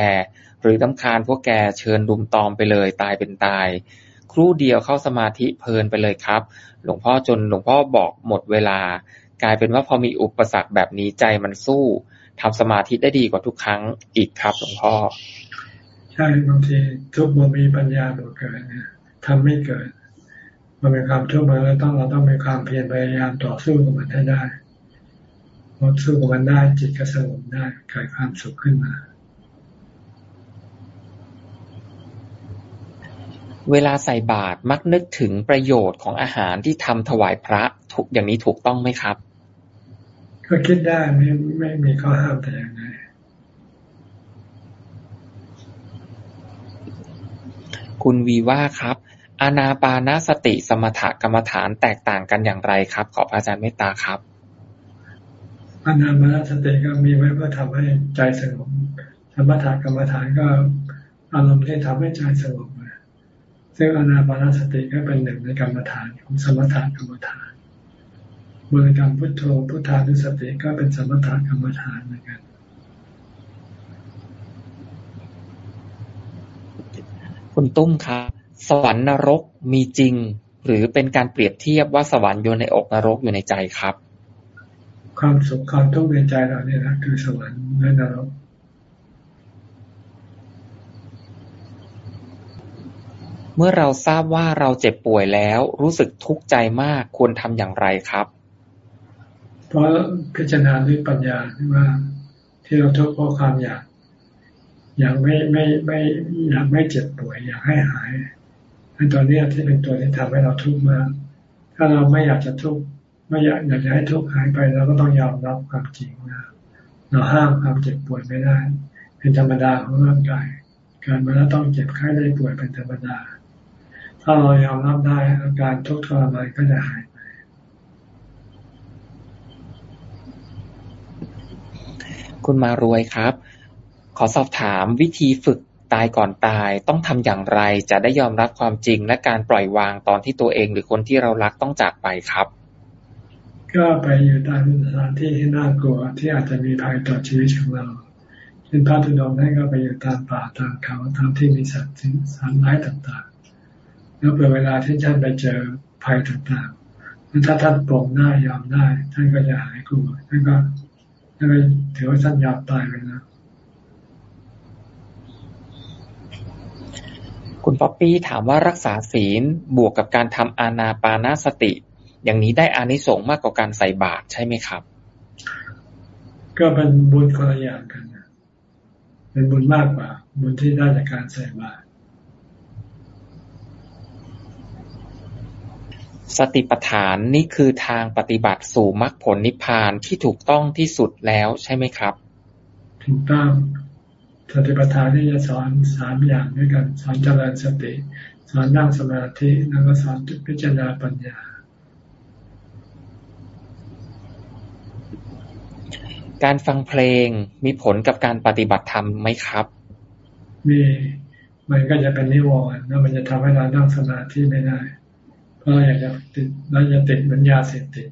S1: หรือดำคาญพวกแกเชิญดุมตอมไปเลยตายเป็นตาย ครู่เดียวเข้าสมาธิเพลินไปเลยครับ หลวงพ่อจนหลวงพ่อบอกหมดเวลา กลายเป็นว่าพอมีอุปสรรคแบบนี้ใจมันสู้ทำสมาธิได้ดีกว่าทุกครั้งอีกครับหลวงพ่อ
S2: ใช่บางทีทุกมันมีปัญญาตัวเกิดนะทำไม่เกิด มันเป็นความทุกข์มาแล้วต้องเราต้องมีความเพียรพยายามต่อสู้กับมันให้ได้พอสู้กับมันได้จิตก็สงบได้เกิดความสุขขึ้นมา
S1: เวลาใส่บาตรมักนึกถึงประโยชน์ของอาหารที่ทำถวายพระถูกอย่างนี้ถูกต้องไหมครับ
S2: ก็คิดได้ไม่ไม่มีข้อห้ามแต่อย่างใด
S1: คุณวีว่าครับ อานาปานาสติสมถกรรมฐานแตกต่างกันอย่างไรครับ ขอพระอาจารย์เมตตาครับ
S2: อานาปานาสติก็มีไว้เพื่อทำให้ใจสงบ สมถกรรมฐานก็อารมณ์ที่ทำให้ใจสงบซึ่งอานาปานาสติก็เป็นหนึ่งในกรรมฐานของสมถกรรมฐาน บริกรรมพุทโธพุทธานุสติก็เป็นสมถะกรรมฐานเหมือนกัน
S1: คุณตุ้มครับ สวรรค์นรกมีจริง หรือเป็นการเปรียบเทียบว่าสวรรค์อยู่ในอกนรกอยู่ในใจครับ
S2: ความสุขความทุกข์ในใจเราเนี่ยนะคือสวรรค์และนรก
S1: เมื่อเราทราบว่าเราเจ็บป่วยแล้วรู้สึกทุกข์ใจมากควรทำอย่างไรครับ
S2: เพราะพิจารณาด้วยปัญญาว่าที่เราทุกข์เพราะความอยากอยากไม่ไม่ไม่อยากไม่เจ็บป่วย อยากให้หายอันตัวนี้ที่เป็นตัวที่ทำให้เราทุกข์มาก ถ้าเราไม่อยากจะทุกข์ไม่อยากอยากจะให้ทุกข์หายไปเราก็ต้องยอมรับความจริงนะเราห้ามความเจ็บป่วยไม่ได้ เป็นธรรมดาของร่างกายการมาแล้วต้องเจ็บไข้ได้ป่วยเป็นธรรมดา ถ้าเรายอมรับได้อาการทุกข์ทรมานก็จะหายไป
S1: คุณมารวยครับ ขอสอบถามวิธีฝึกตายก่อนตายต้องทำอย่างไรจะได้ยอมรับความจริงและการปล่อยวางตอนที่ตัวเองหรือคนที่เรารักต้องจากไปครับ
S2: ก็ไปอยู่ตามสถานที่ที่น่ากลัวที่อาจจะมีภัยต่อชีวิตของเราเช่นพระธุดงค์ท่านก็ไปอยู่ตามป่าตามเขาตามที่มีสัตว์สัตว์ร้ายต่างๆ แล้วเปิดเวลาที่ท่านไปเจอภัยต่างๆถ้าท่านปลงหน้ายอมได้ ท่านก็จะหายกลัวท่านก็ ท่านก็ถือว่าท่านยอมตายไปนะ
S1: คุณป๊อปปี้ถามว่ารักษาศีลบวกกับการทำอานาปานาสติ อย่างนี้ได้อานิสงส์มากกว่าการใส่บาตรใช่ไหมครับ
S2: ก็เป็นบุญคนละอย่างกันนะเป็นบุญมากกว่า บุญที่ได้จากการใส่บาตร
S1: สติปัฏฐานนี่คือทางปฏิบัติสู่มรรคผลนิพพานที่ถูกต้องที่สุดแล้วใช่ไหมครับ
S2: ถูกต้องสติปัฏฐานที่จะสอนสามอย่างด้วยกัน สอนเจริญสติ สอนนั่งสมาธิแล้วก็สอนพิจารณาปัญญา
S1: การฟังเพลงมีผลกับการปฏิบัติธรรมไหมครับ
S2: มี มันก็จะเป็นนิวรณ์แล้วมันจะทำให้เรานั่งสมาธิไม่ได้ เพราะเราอยากจะติดเราจะติดเหมือนยาเสพติด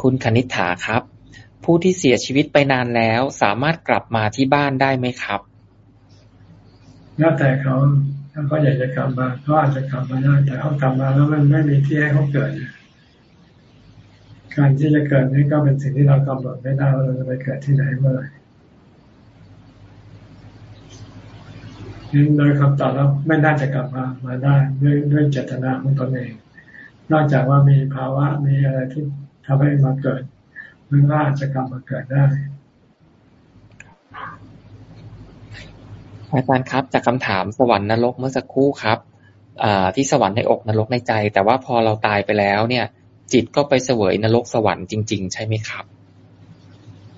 S1: คุณคณิษฐาครับ ผู้ที่เสียชีวิตไปนานแล้ว สามารถกลับมาที่บ้านได้ไหมครับ
S2: แล้วแต่เขาถ้าเขาอยากจะกลับมาเขาอาจจะกลับมาได้แต่เขากลับมาแล้วมันไม่มีที่ให้เขาเกิดการที่จะเกิดนี่ก็เป็นสิ่งที่เรากำหนดไม่ได้ว่าเราจะไปเกิดที่ไหนเมื่อไหร่ โดยคำตอบแล้วไม่น่าจะกลับมามาได้ด้วยด้วยเจตนาของตนเอง นอกจากว่ามีภาวะมีอะไรที่ทำให้มาเกิดมันก็อาจจะกลับมาเกิดได้
S1: อาจารย์ครับจากคำถามสวรรค์นรกเมื่อสักครู่ครับที่สวรรค์ในอกนรกในใจ แต่ว่าพอเราตายไปแล้วเนี่ย จิตก็ไปเสวยนรกสวรรค์จริง ๆ ใช่ไหมครับ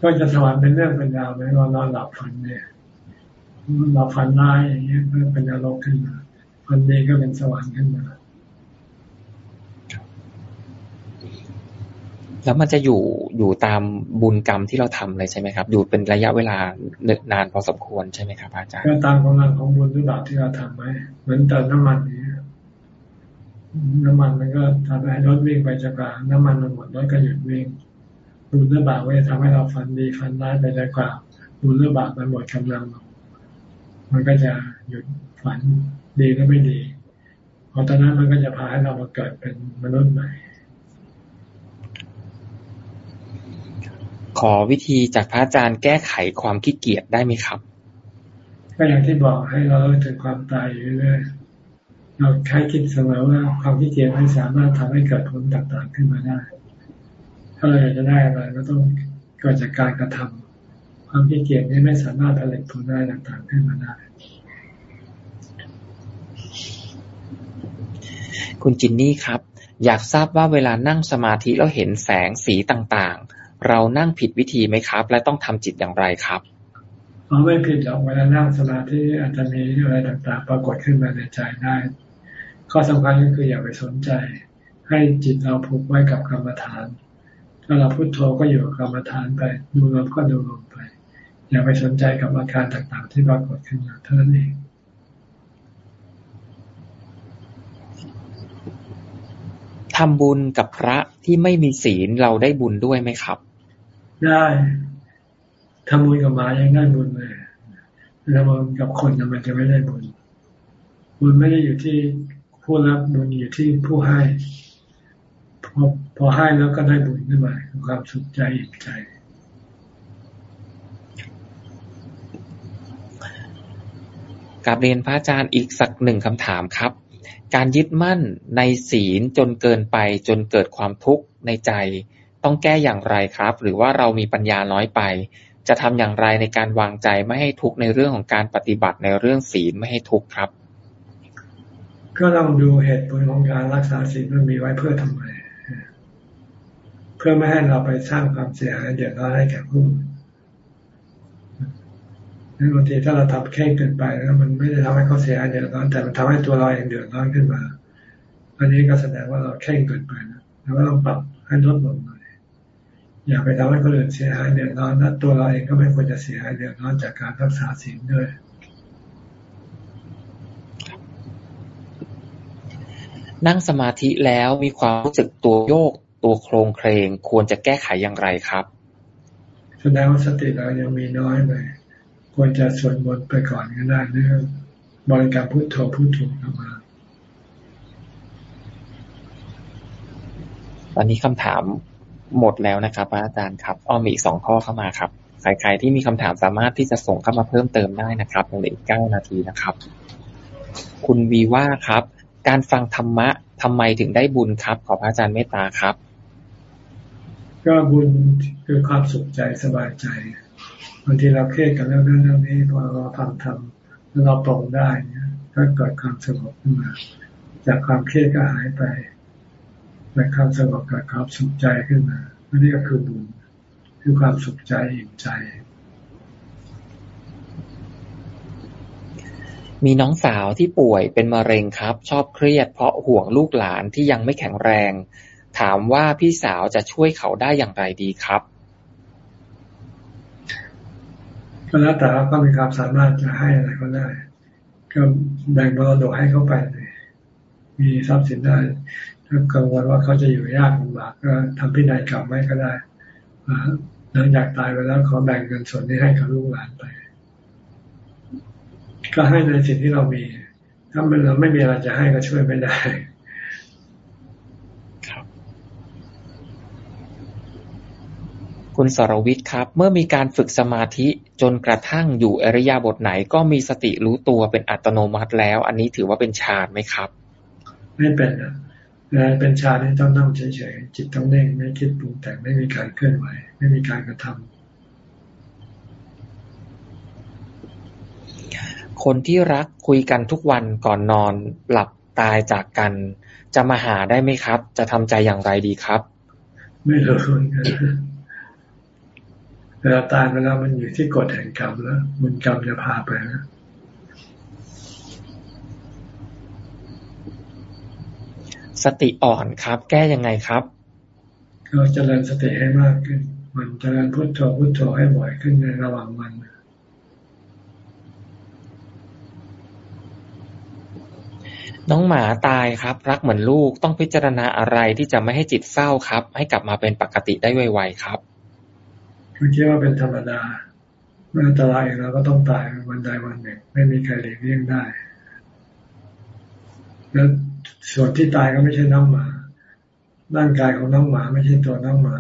S2: ก็จะสวรรค์เป็นเรื่องเป็นราวไหมว่านอนหลับฝันเนี่ย เราฝันร้ายอย่างเงี้ยก็เป็นนรกขึ้นมาฝันดีก็เป็นสวรรค์ขึ้นมา
S1: แล้วมันจะอยู่อยู่ตามบุญกรรมที่เราทำเลยใช่ไหมครับ อยู่เป็นระยะเวลานานพอสมควรใช่ไหมครับ อาจารย์
S2: ก็ตามกำลังของบุญหรือบาปที่เราทำไหมเหมือนเติมน้ำมันนี้น้ำมันมันก็ทำให้รถวิ่งไปจากกลางน้ำมันมันหมดรถก็หยุดวิ่งบุญหรือบาปก็จะทำให้เราฝันดีฝันร้ายไปจนกว่าบุญหรือบาปมันหมดกำลัง มันก็จะหยุดฝันดีก็ไม่ดีพอตอนนั้นมันก็จะพาให้เรามาเกิดเป็นมนุษย์ใหม่
S1: ขอวิธีจากพระอาจารย์แก้ไขความขี้เกียจได้ไหมครับ
S2: ก็อย่างที่บอกให้เราถึงความตายอยู่เรื่อยเราใช้คิดเสมอว่าความขี้เกียจไม่สามารถทำให้เกิดผลต่างๆขึ้นมาได้ ถ้าเราอยากจะได้อะไรก็ต้องเกิดจากการกระทำ ความขี้เกียจนี้ไม่สามารถผลิตผลได้ต่างๆขึ้นมาได้
S1: คุณจินนี่ครับ อยากทราบว่าเวลานั่งสมาธิแล้วเห็นแสงสีต่างเรานั่งผิดวิธีไหมครับ และต้องทำจิตอย่างไรครับ
S2: อ๋อไม่ผิดหรอกเวลานั่งสมาธิอาจจะมีอะไรต่างๆ ปรากฏขึ้นมาในใจได้ ข้อสำคัญก็คืออย่าไปสนใจ ให้จิตเราผูกไว้กับกรรมฐานถ้าเราพุโทโธก็อยู่กับกรรมฐานไปดูลมก็ดูลมไป อย่าไปสนใจกับอาการต่างๆ ที่ปรากฏขึ้นมาเท่านั้นเอง
S1: ทำบุญกับพระที่ไม่มีศีลเราได้บุญด้วยไหมครับ
S2: ได้ทำบุญกับหมายังได้บุญเลยทำบุญกับคนทำไมจะไม่ได้บุญ บุญไม่ได้อยู่ที่ผู้รับบุญอยู่ที่ผู้ให้พอพอให้แล้วก็ได้บุญขึ้นมาความสุขใจอิ่มใจ
S1: กับเรียนพระอาจารย์อีกสักหนึ่งคำถามครับ การยึดมั่นในศีลจนเกินไปจนเกิดความทุกข์ในใจ ต้องแก้อย่างไรครับ หรือว่าเรามีปัญญาน้อยไป จะทำอย่างไรในการวางใจไม่ให้ทุกข์ในเรื่องของการปฏิบัติในเรื่องศีลไม่ให้ทุกข์ครับ
S2: ก็ต้องดูเหตุผลของการรักษาศีลมันมีไว้เพื่อทำไมเพื่อไม่ให้เราไปสร้างความเสียหายเดือดร้อนให้แก่ผู้อื่น นั้นบางทีถ้าเราทำแข่งเกินไปแล้วมันไม่ได้ทำให้เขาเสียหายเดือดร้อนแต่มันทำให้ตัวเราเองเดือดร้อนขึ้นมา อันนี้ก็แสดงว่าเราแข่งเกินไปนะแล้วก็ต้องปรับให้ลดลงหน่อยอย่าไปทำให้คนอื่นเสียหายเดือดร้อนและตัวเราเองก็ไม่ควรจะเสียหายเดือดร้อนจากการรักษาศีลด้วย
S1: นั่งสมาธิแล้วมีความรู้สึกตัวโยกตัวโครงเครงควรจะแก้ไขอย่างไรครับ
S2: แสดงว่าสติเรายังมีน้อยไป ควรจะสวดมนต์ไปก่อนก็ได้เนื่องบริกรรมพุทโธพุทโธเข้ามา
S1: ตอนนี้คำถามหมดแล้วนะครับอาจารย์ครับอ้อมีอีกสองข้อเข้ามาครับใครๆที่มีคำถามสามารถที่จะส่งเข้ามาเพิ่มเติมได้นะครับในอีกเก้านาทีนะครับ คุณวีว่าครับ การฟังธรรมะทำไมถึงได้บุญครับ ขอพระอาจารย์เมตตาครับ
S2: ก็บุญคือความสุขใจสบายใจ บางทีเราเครียดกับเรื่องนั้นเรื่องนี้พอเราฟังทำแล้วเราปรงได้เนี่ยก็เกิดความสงบขึ้นมา จากความเครียดก็หายไปแต่ความสงบกิดความสุขใจขึ้นมาอันนี้ก็คือบุญคือความสุขใจอิ่มใจ
S1: มีน้องสาวที่ป่วยเป็นมะเร็งครับ ชอบเครียดเพราะห่วงลูกหลานที่ยังไม่แข็งแรง ถามว่าพี่สาวจะช่วยเขาได้อย่างไรดีครับ
S2: ก็แล้วแต่เขามีความสามารถจะให้อะไรก็ได้ ก็แบ่งมรดกให้เขาไปเลยมีทรัพย์สินได้ถ้ากังวลว่าเขาจะอยู่ยากลำบากก็ทำพินัยกรรมไว้ก็ได้หลังจากตายไปแล้วขอแบ่งเงินส่วนนี้ให้กับลูกหลานไป ก็ให้ในสิ่งที่เรามี ถ้าเราไม่มีอะไรจะให้ก็ช่วยไม่ได้
S1: คุณสรวิทย์ครับ เมื่อมีการฝึกสมาธิจนกระทั่งอยู่อริยาบทไหนก็มีสติรู้ตัวเป็นอัตโนมัติแล้ว อันนี้ถือว่าเป็นฌานไหมครับ
S2: ไม่เป็นอะเวลาเป็นฌานนี่ต้องนั่งเฉยๆจิตต้องเน่งไม่คิดปรุงแต่งไม่มีการเคลื่อนไหวไม่มีการกระทำ
S1: คนที่รักคุยกันทุกวันก่อนนอนหลับตายจากกัน จะมาหาได้ไหมครับ จะทำใจอย่างไรดีครับ
S2: ไม่รู้เวลาตายไปแล้วมันอยู่ที่กฎแห่งกรรมแล้วบุญกรรมจะพาไปนะ
S1: สติอ่อนครับ แก้ยังไงครับ
S2: ก็เจริญสติให้มากขึ้น มันเจริญพุทโธพุทโธให้บ่อยขึ้นในระหว่างวัน
S1: น้องหมาตายครับ รักเหมือนลูกต้องพิจารณาอะไรที่จะไม่ให้จิตเศร้าครับ ให้กลับมาเป็นปกติได้ไวๆครับ
S2: คือคิดว่าเป็นธรรมดา เมื่อตายเราก็ต้องตายวันใดวันหนึ่ง ไม่มีใครหลีกเลี่ยงได้ แล้วส่วนที่ตายก็ไม่ใช่น้องหมา ร่างกายของน้องหมา ไม่ใช่ตัวน้องหมา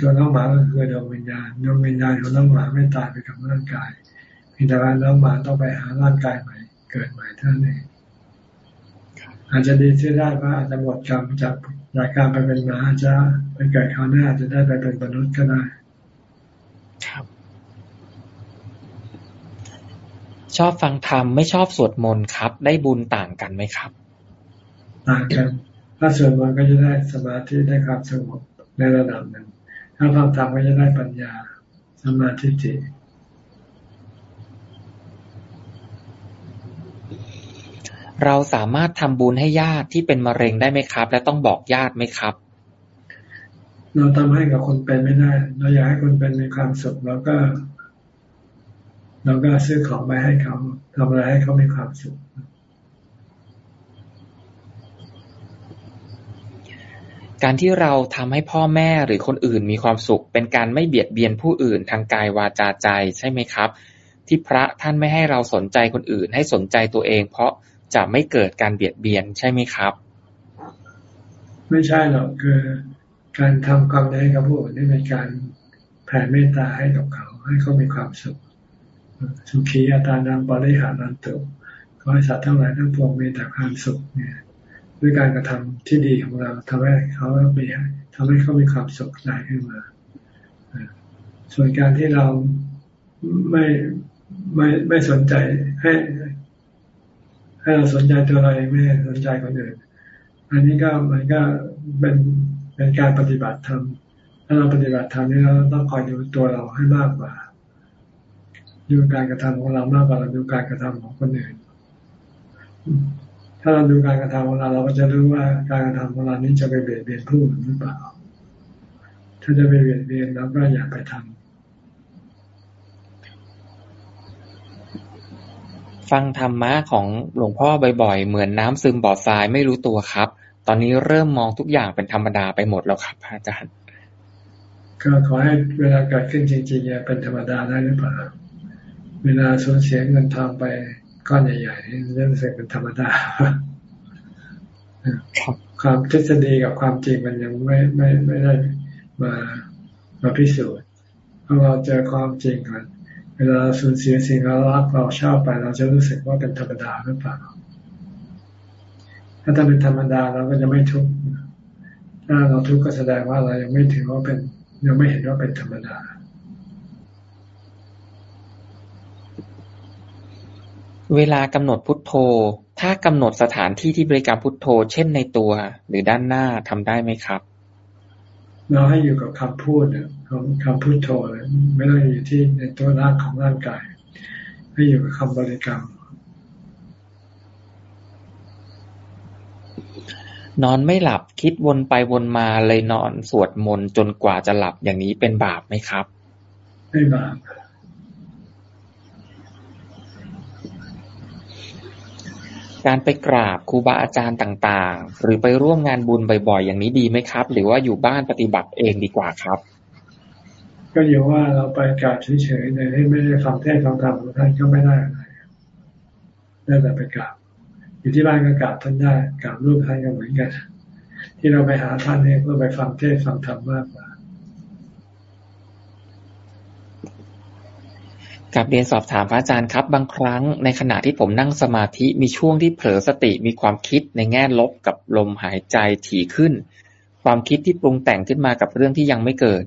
S2: ตัวน้องหมาก็คือดวงวิญญาณดวงวิญญาณของน้องหมาไม่ตายไปกับร่างกายพียงแต่ว่าน้องหมาต้องไปหาร่างกายใหม่ เกิดใหม่เท่านั้นเองอาจจะดีที่ได้ว่าอาจจะหมดกรรมจาก จากการไปเป็นหมาอาจจะไปเกิดคราวหน้าจะได้ไปเป็นมนุษย์ก็ได้ ครับ
S1: ชอบฟังธรรมไม่ชอบสวดมนต์ครับ ได้บุญต่างกันไหมครับ
S2: ต่างกัน ถ้าสวดมนต์ก็จะได้สมาธิได้ความสงบในระดับหนึ่ง ถ้าฟังธรรมก็จะได้ปัญญาสมาธิจิต
S1: เราสามารถทำบุญให้ญาติที่เป็นมะเร็งได้ไหมครับ และต้องบอกญาติไหมครับ
S2: เราทำให้กับคนเป็นไม่ได้ เราอยากให้คนเป็นมีความสุขเราก็เราก็ซื้อของไปให้เขาทำอะไรให้เขามีความสุข
S1: การที่เราทำให้พ่อแม่หรือคนอื่นมีความสุข เป็นการไม่เบียดเบียนผู้อื่นทางกายวาจาใจใช่ไหมครับ ที่พระท่านไม่ให้เราสนใจคนอื่น ให้สนใจตัวเอง เพราะ จะไม่เกิดการเบียดเบียนใช่ไหมครับ
S2: ไม่ใช่หรอกคือการทำความดีกับผู้อื่นนี่เป็นการแผ่เมตตาให้กับเขา ให้เขามีความสุข สุขีอัตานังปริหารันตุขอให้สัตว์ทั้งหลายทั้งปวงมีแต่ความสุขเนี่ยด้วยการกระทำที่ดีของเราทำให้เขามีทำให้เขามีความสุขใจขึ้นมา ส่วนการที่เราไม่ไม่ไม่สนใจให้ ให้เราสนใจตัวเราเองไม่สนใจคนอื่น อันนี้ก็มันก็เป็นเป็นการปฏิบัติธรรมถ้าเราปฏิบัติธรรมนี่เราต้องคอยดูตัวเราให้มากกว่าดูการกระทำของเรามากกว่าเราดูการกระทำของคนอื่น ถ้าเราดูการกระทำของเรา เราก็จะรู้ว่าการกระทำของเรานี้จะไปเบียดเบียนผู้อื่นหรือเปล่า ถ้าจะไปเบียดเบียนเราก็อย่าไปทำ
S1: ฟังธรรมะของหลวงพ่อบ่อยๆ เหมือนน้ำซึมบ่อทรายไม่รู้ตัวครับ ตอนนี้เริ่มมองทุกอย่างเป็นธรรมดาไปหมดแล้วครับอาจารย์
S2: ก็ขอให้เวลาเกิดขึ้นจริงๆเป็นธรรมดาได้หรือเปล่า เวลาสูญเสียเงินทองไปก้อนใหญ่ๆเรื่องเสียเป็นธรรมดาความทฤษฎีกับความจริงมันยังไม่ไม่ไม่ได้มามาพิสูจน์เพราะเราเจอความจริงก่อน เวลาเราสูญเสียสิ่งเรารักเราชอบไป เราจะรู้สึกว่าเป็นธรรมดาหรือเปล่า ถ้าถ้าเป็นธรรมดาเราก็จะไม่ทุกข์ ถ้าเราทุกข์ก็แสดงว่าเรายังไม่ถือว่าเป็น ยังไม่เห็นว่าเป็นธรรมดา
S1: เวลากำหนดพุทโธ ถ้ากำหนดสถานที่ที่บริกรรพุทโธ เช่นในตัว หรือด้านหน้าทำได้ไหมครับ
S2: เราให้อยู่กับคำพูดเนี่ยคำพุทโธเลยไม่ต้องอยู่ที่ในตัวร่างของร่างกาย ให้อยู่กับคำบริกรรม
S1: นอนไม่หลับคิดวนไปวนมาเลยนอนสวดมนต์จนกว่าจะหลับอย่างนี้เป็นบาปไหมครับ
S2: ไม่บาป
S1: การไปกราบครูบาอาจารย์ต่างๆ หรือไปร่วมงานบุญบ่อยๆ อย่างนี้ดีไหมครับ หรือว่าอยู่บ้านปฏิบัติเองดีกว่าครับ
S2: ก็อยู่ว่าเราไปกราบเฉยๆในที่ไม่ได้ฟังเทศฟังธรรมของท่านก็ไม่ได้อะไรได้แต่ไปกราบ อยู่ที่บ้านก็กราบท่านได้กราบรูปท่านก็เหมือนกัน ที่เราไปหาท่านเนี่ยเพื่อไปฟังเทศฟังธรรมมากกว่า
S1: กับเรียนสอบถามพระอาจารย์ครับ บางครั้งในขณะที่ผมนั่งสมาธิมีช่วงที่เผลอสติมีความคิดในแง่ลบกับลมหายใจถี่ขึ้น ความคิดที่ปรุงแต่งขึ้นมากับเรื่องที่ยังไม่เกิด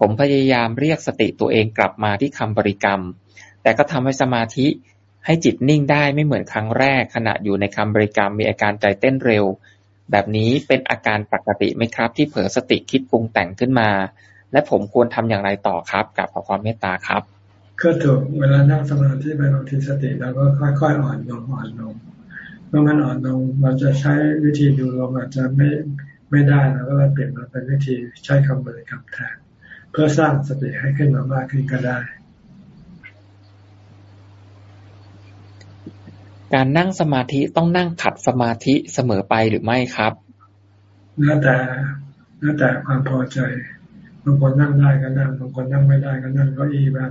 S1: ผมพยายามเรียกสติตัวเองกลับมาที่คำบริกรรม แต่ก็ทำให้สมาธิให้จิตนิ่งได้ไม่เหมือนครั้งแรก ขณะอยู่ในคำบริกรรมมีอาการใจเต้นเร็ว แบบนี้เป็นอาการปกติไหมครับ ที่เผลอสติคิดปรุงแต่งขึ้นมา และผมควรทำอย่างไรต่อครับกับขอความเมตตาครับ
S2: ก็ถูกเวลานั่งสมาธิไปบางทีสติเราก็ค่อยๆอ่อนลงอ่อนลงเมื่อมันอ่อนลงเราจะใช้วิธีดูลมอาจจะไม่ไม่ได้เราก็เปลี่ยนมาเป็นวิธีใช้คำบริกรรมแทนเพื่อสร้างสติให้ขึ้นมามากขึ้นก็ได้
S1: การนั่งสมาธิต้องนั่งขัดสมาธิเสมอไปหรือไม่ครับ
S2: แล้วแต่แล้วแต่ความพอใจบางคนนั่งได้ก็นั่งบางคนนั่งไม่ได้ก็นั่งก็อีบ้าง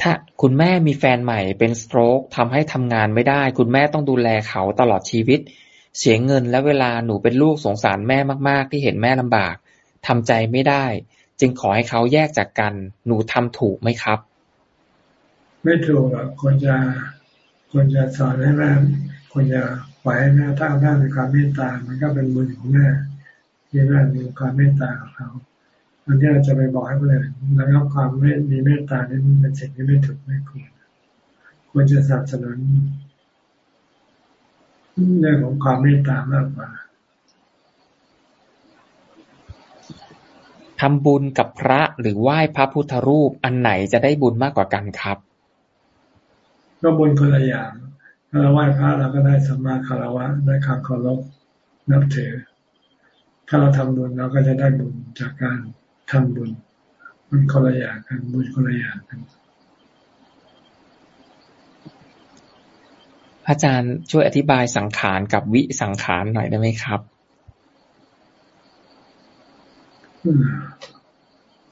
S1: ถ้าคุณแม่มีแฟนใหม่เป็นสโตรกทำให้ทำงานไม่ได้ คุณแม่ต้องดูแลเขาตลอดชีวิต เสียเงินและเวลาหนูเป็นลูกสงสารแม่มาก ๆ ที่เห็นแม่ลำบากทำใจไม่ได้ จึงขอให้เขาแยกจากกัน หนูทำถูกไหมครับ
S2: ไม่ถูกอะควรจะควรจะสอนให้แม่ควรจะปล่อยให้แม่ถ้าแม่มีความเมตตา มันก็เป็นบุญของแม่ที่แม่มีความเมตตาของเขา อันที่เราจะไปบอกให้คนอื่นแล้วก็ความไม่มีเมตตานี่เป็นสิ่งที่ไม่ถูกไม่ควรควรจะสนับสนุนเรื่องของความเมตตามากกว่า
S1: ทำบุญกับพระหรือไหว้พระพุทธรูปอันไหนจะได้บุญมากกว่ากันครับ
S2: ก็บุญคนละอย่างถ้าเราไหว้พระเราก็ได้สัมมาคารวะได้คำเคารพนับถือ ถ้าเราทำบุญเราก็จะได้บุญจากการ ทำบุญ มันคนละอย่างกันบุญคนละอย่างกัน
S1: พระอาจารย์ช่วยอธิบายสังขารกับวิสังขารหน่อยได้ไหมครับ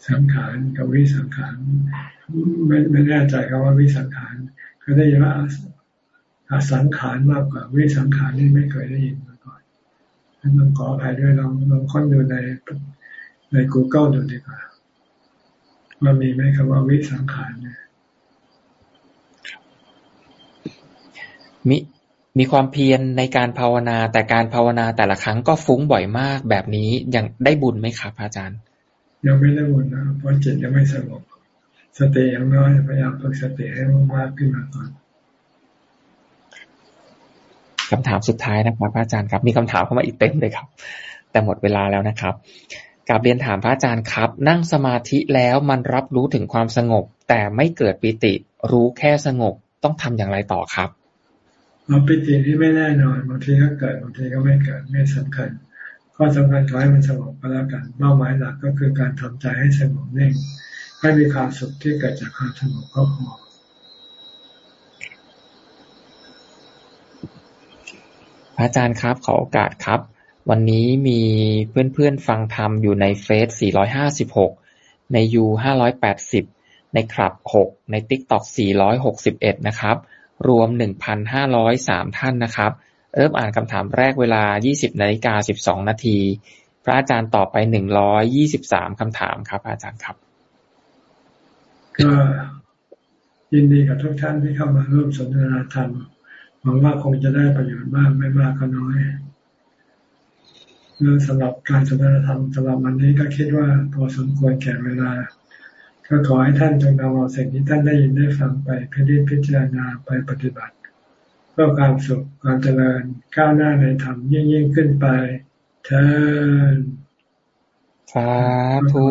S2: สังขารกับวิสังขารไม่ไม่แน่ใจครับว่าวิสังขารเคยได้ยินว่าอาสังขารมากกว่าวิสังขารนี่ไม่เคยได้ยินมาก่อนต้องขออภัยด้วยลองลองค้นดูใน ใน Google ดูดีกว่าว่ามีไหมครับว่าวิสังขารเนี่ย
S1: มีมีความเพียรในการภาวนาแต่การภาวนาแต่ละครั้งก็ฟุ้งบ่อยมากแบบนี้ยังได้บุญไหมครับอาจารย์
S2: ยังไม่ได้บุญนะเพราะจิตยังไม่สงบสติยังน้อยพยายามฝึกสติให้มากขึ้นมาก่อน
S1: คำถามสุดท้ายนะครับพระอาจารย์ครับ มีคำถามเข้ามาอีกเต็มเลยครับ แต่หมดเวลาแล้วนะครับ กาบเรียนถามพระอาจารย์ครับ นั่งสมาธิแล้วมันรับรู้ถึงความสงบ แต่ไม่เกิดปิติ รู้แค่สงบต้องทำอย่างไรต่อครับ
S2: เราปิติที่ไม่แน่นอนบางทีก็เกิดบางทีก็ไม่เกิดไม่สำคัญข้อสำคัญขอให้มันสงบก็แล้วกันเป้าหมายหลักก็คือการทำใจให้สงบนิ่งให้มีความสุขที่เกิดจากความสงบก็พอ
S1: พระอาจารย์ครับขอโอกาสครับ วันนี้มีเพื่อนๆ ฟังธรรมอยู่ในเฟซ 456 ในยู 580 ในคลับ 6 ในติ๊กต็อก 461 นะครับ รวม 1,503 ท่านนะครับ เริ่มอ่านคำถามแรกเวลา 20นาฬิกา12 นาที พระอาจารย์ตอบไป 123 คำถามครับ อาจารย์ครับ
S2: ก็ยินดีกับทุกท่านที่เข้ามาร่วมสนทนาธรรม หวังว่าคงจะได้ประโยชน์มากไม่มากก็น้อย สำหรับการสนทนาธรรมสำหรับวันนี้ก็คิดว่าพอสมควรแก่เวลา ก็ขอให้ท่านจงนำเอาสิ่งที่ท่านได้ยินได้ฟังไปพิจิตพิจารณาไปปฏิบัติ เพื่อความสุขความเจริญก้าวหน้าในธรรมยิ่งยิ่งขึ้นไปเทิน
S1: สาธุ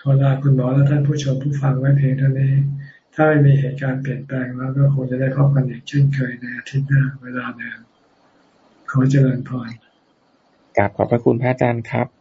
S2: ขอลาคุณหมอและท่านผู้ชมผู้ฟังไว้เพียงเท่านี้ ถ้าไม่มีเหตุการณ์เปลี่ยนแปลงแล้วก็คงจะได้พบกันอีกเช่นเคยในอาทิตย์หน้าเวลาเดิมขอเจริญพร
S1: กราบขอบพระคุณพระอาจารย์ครับ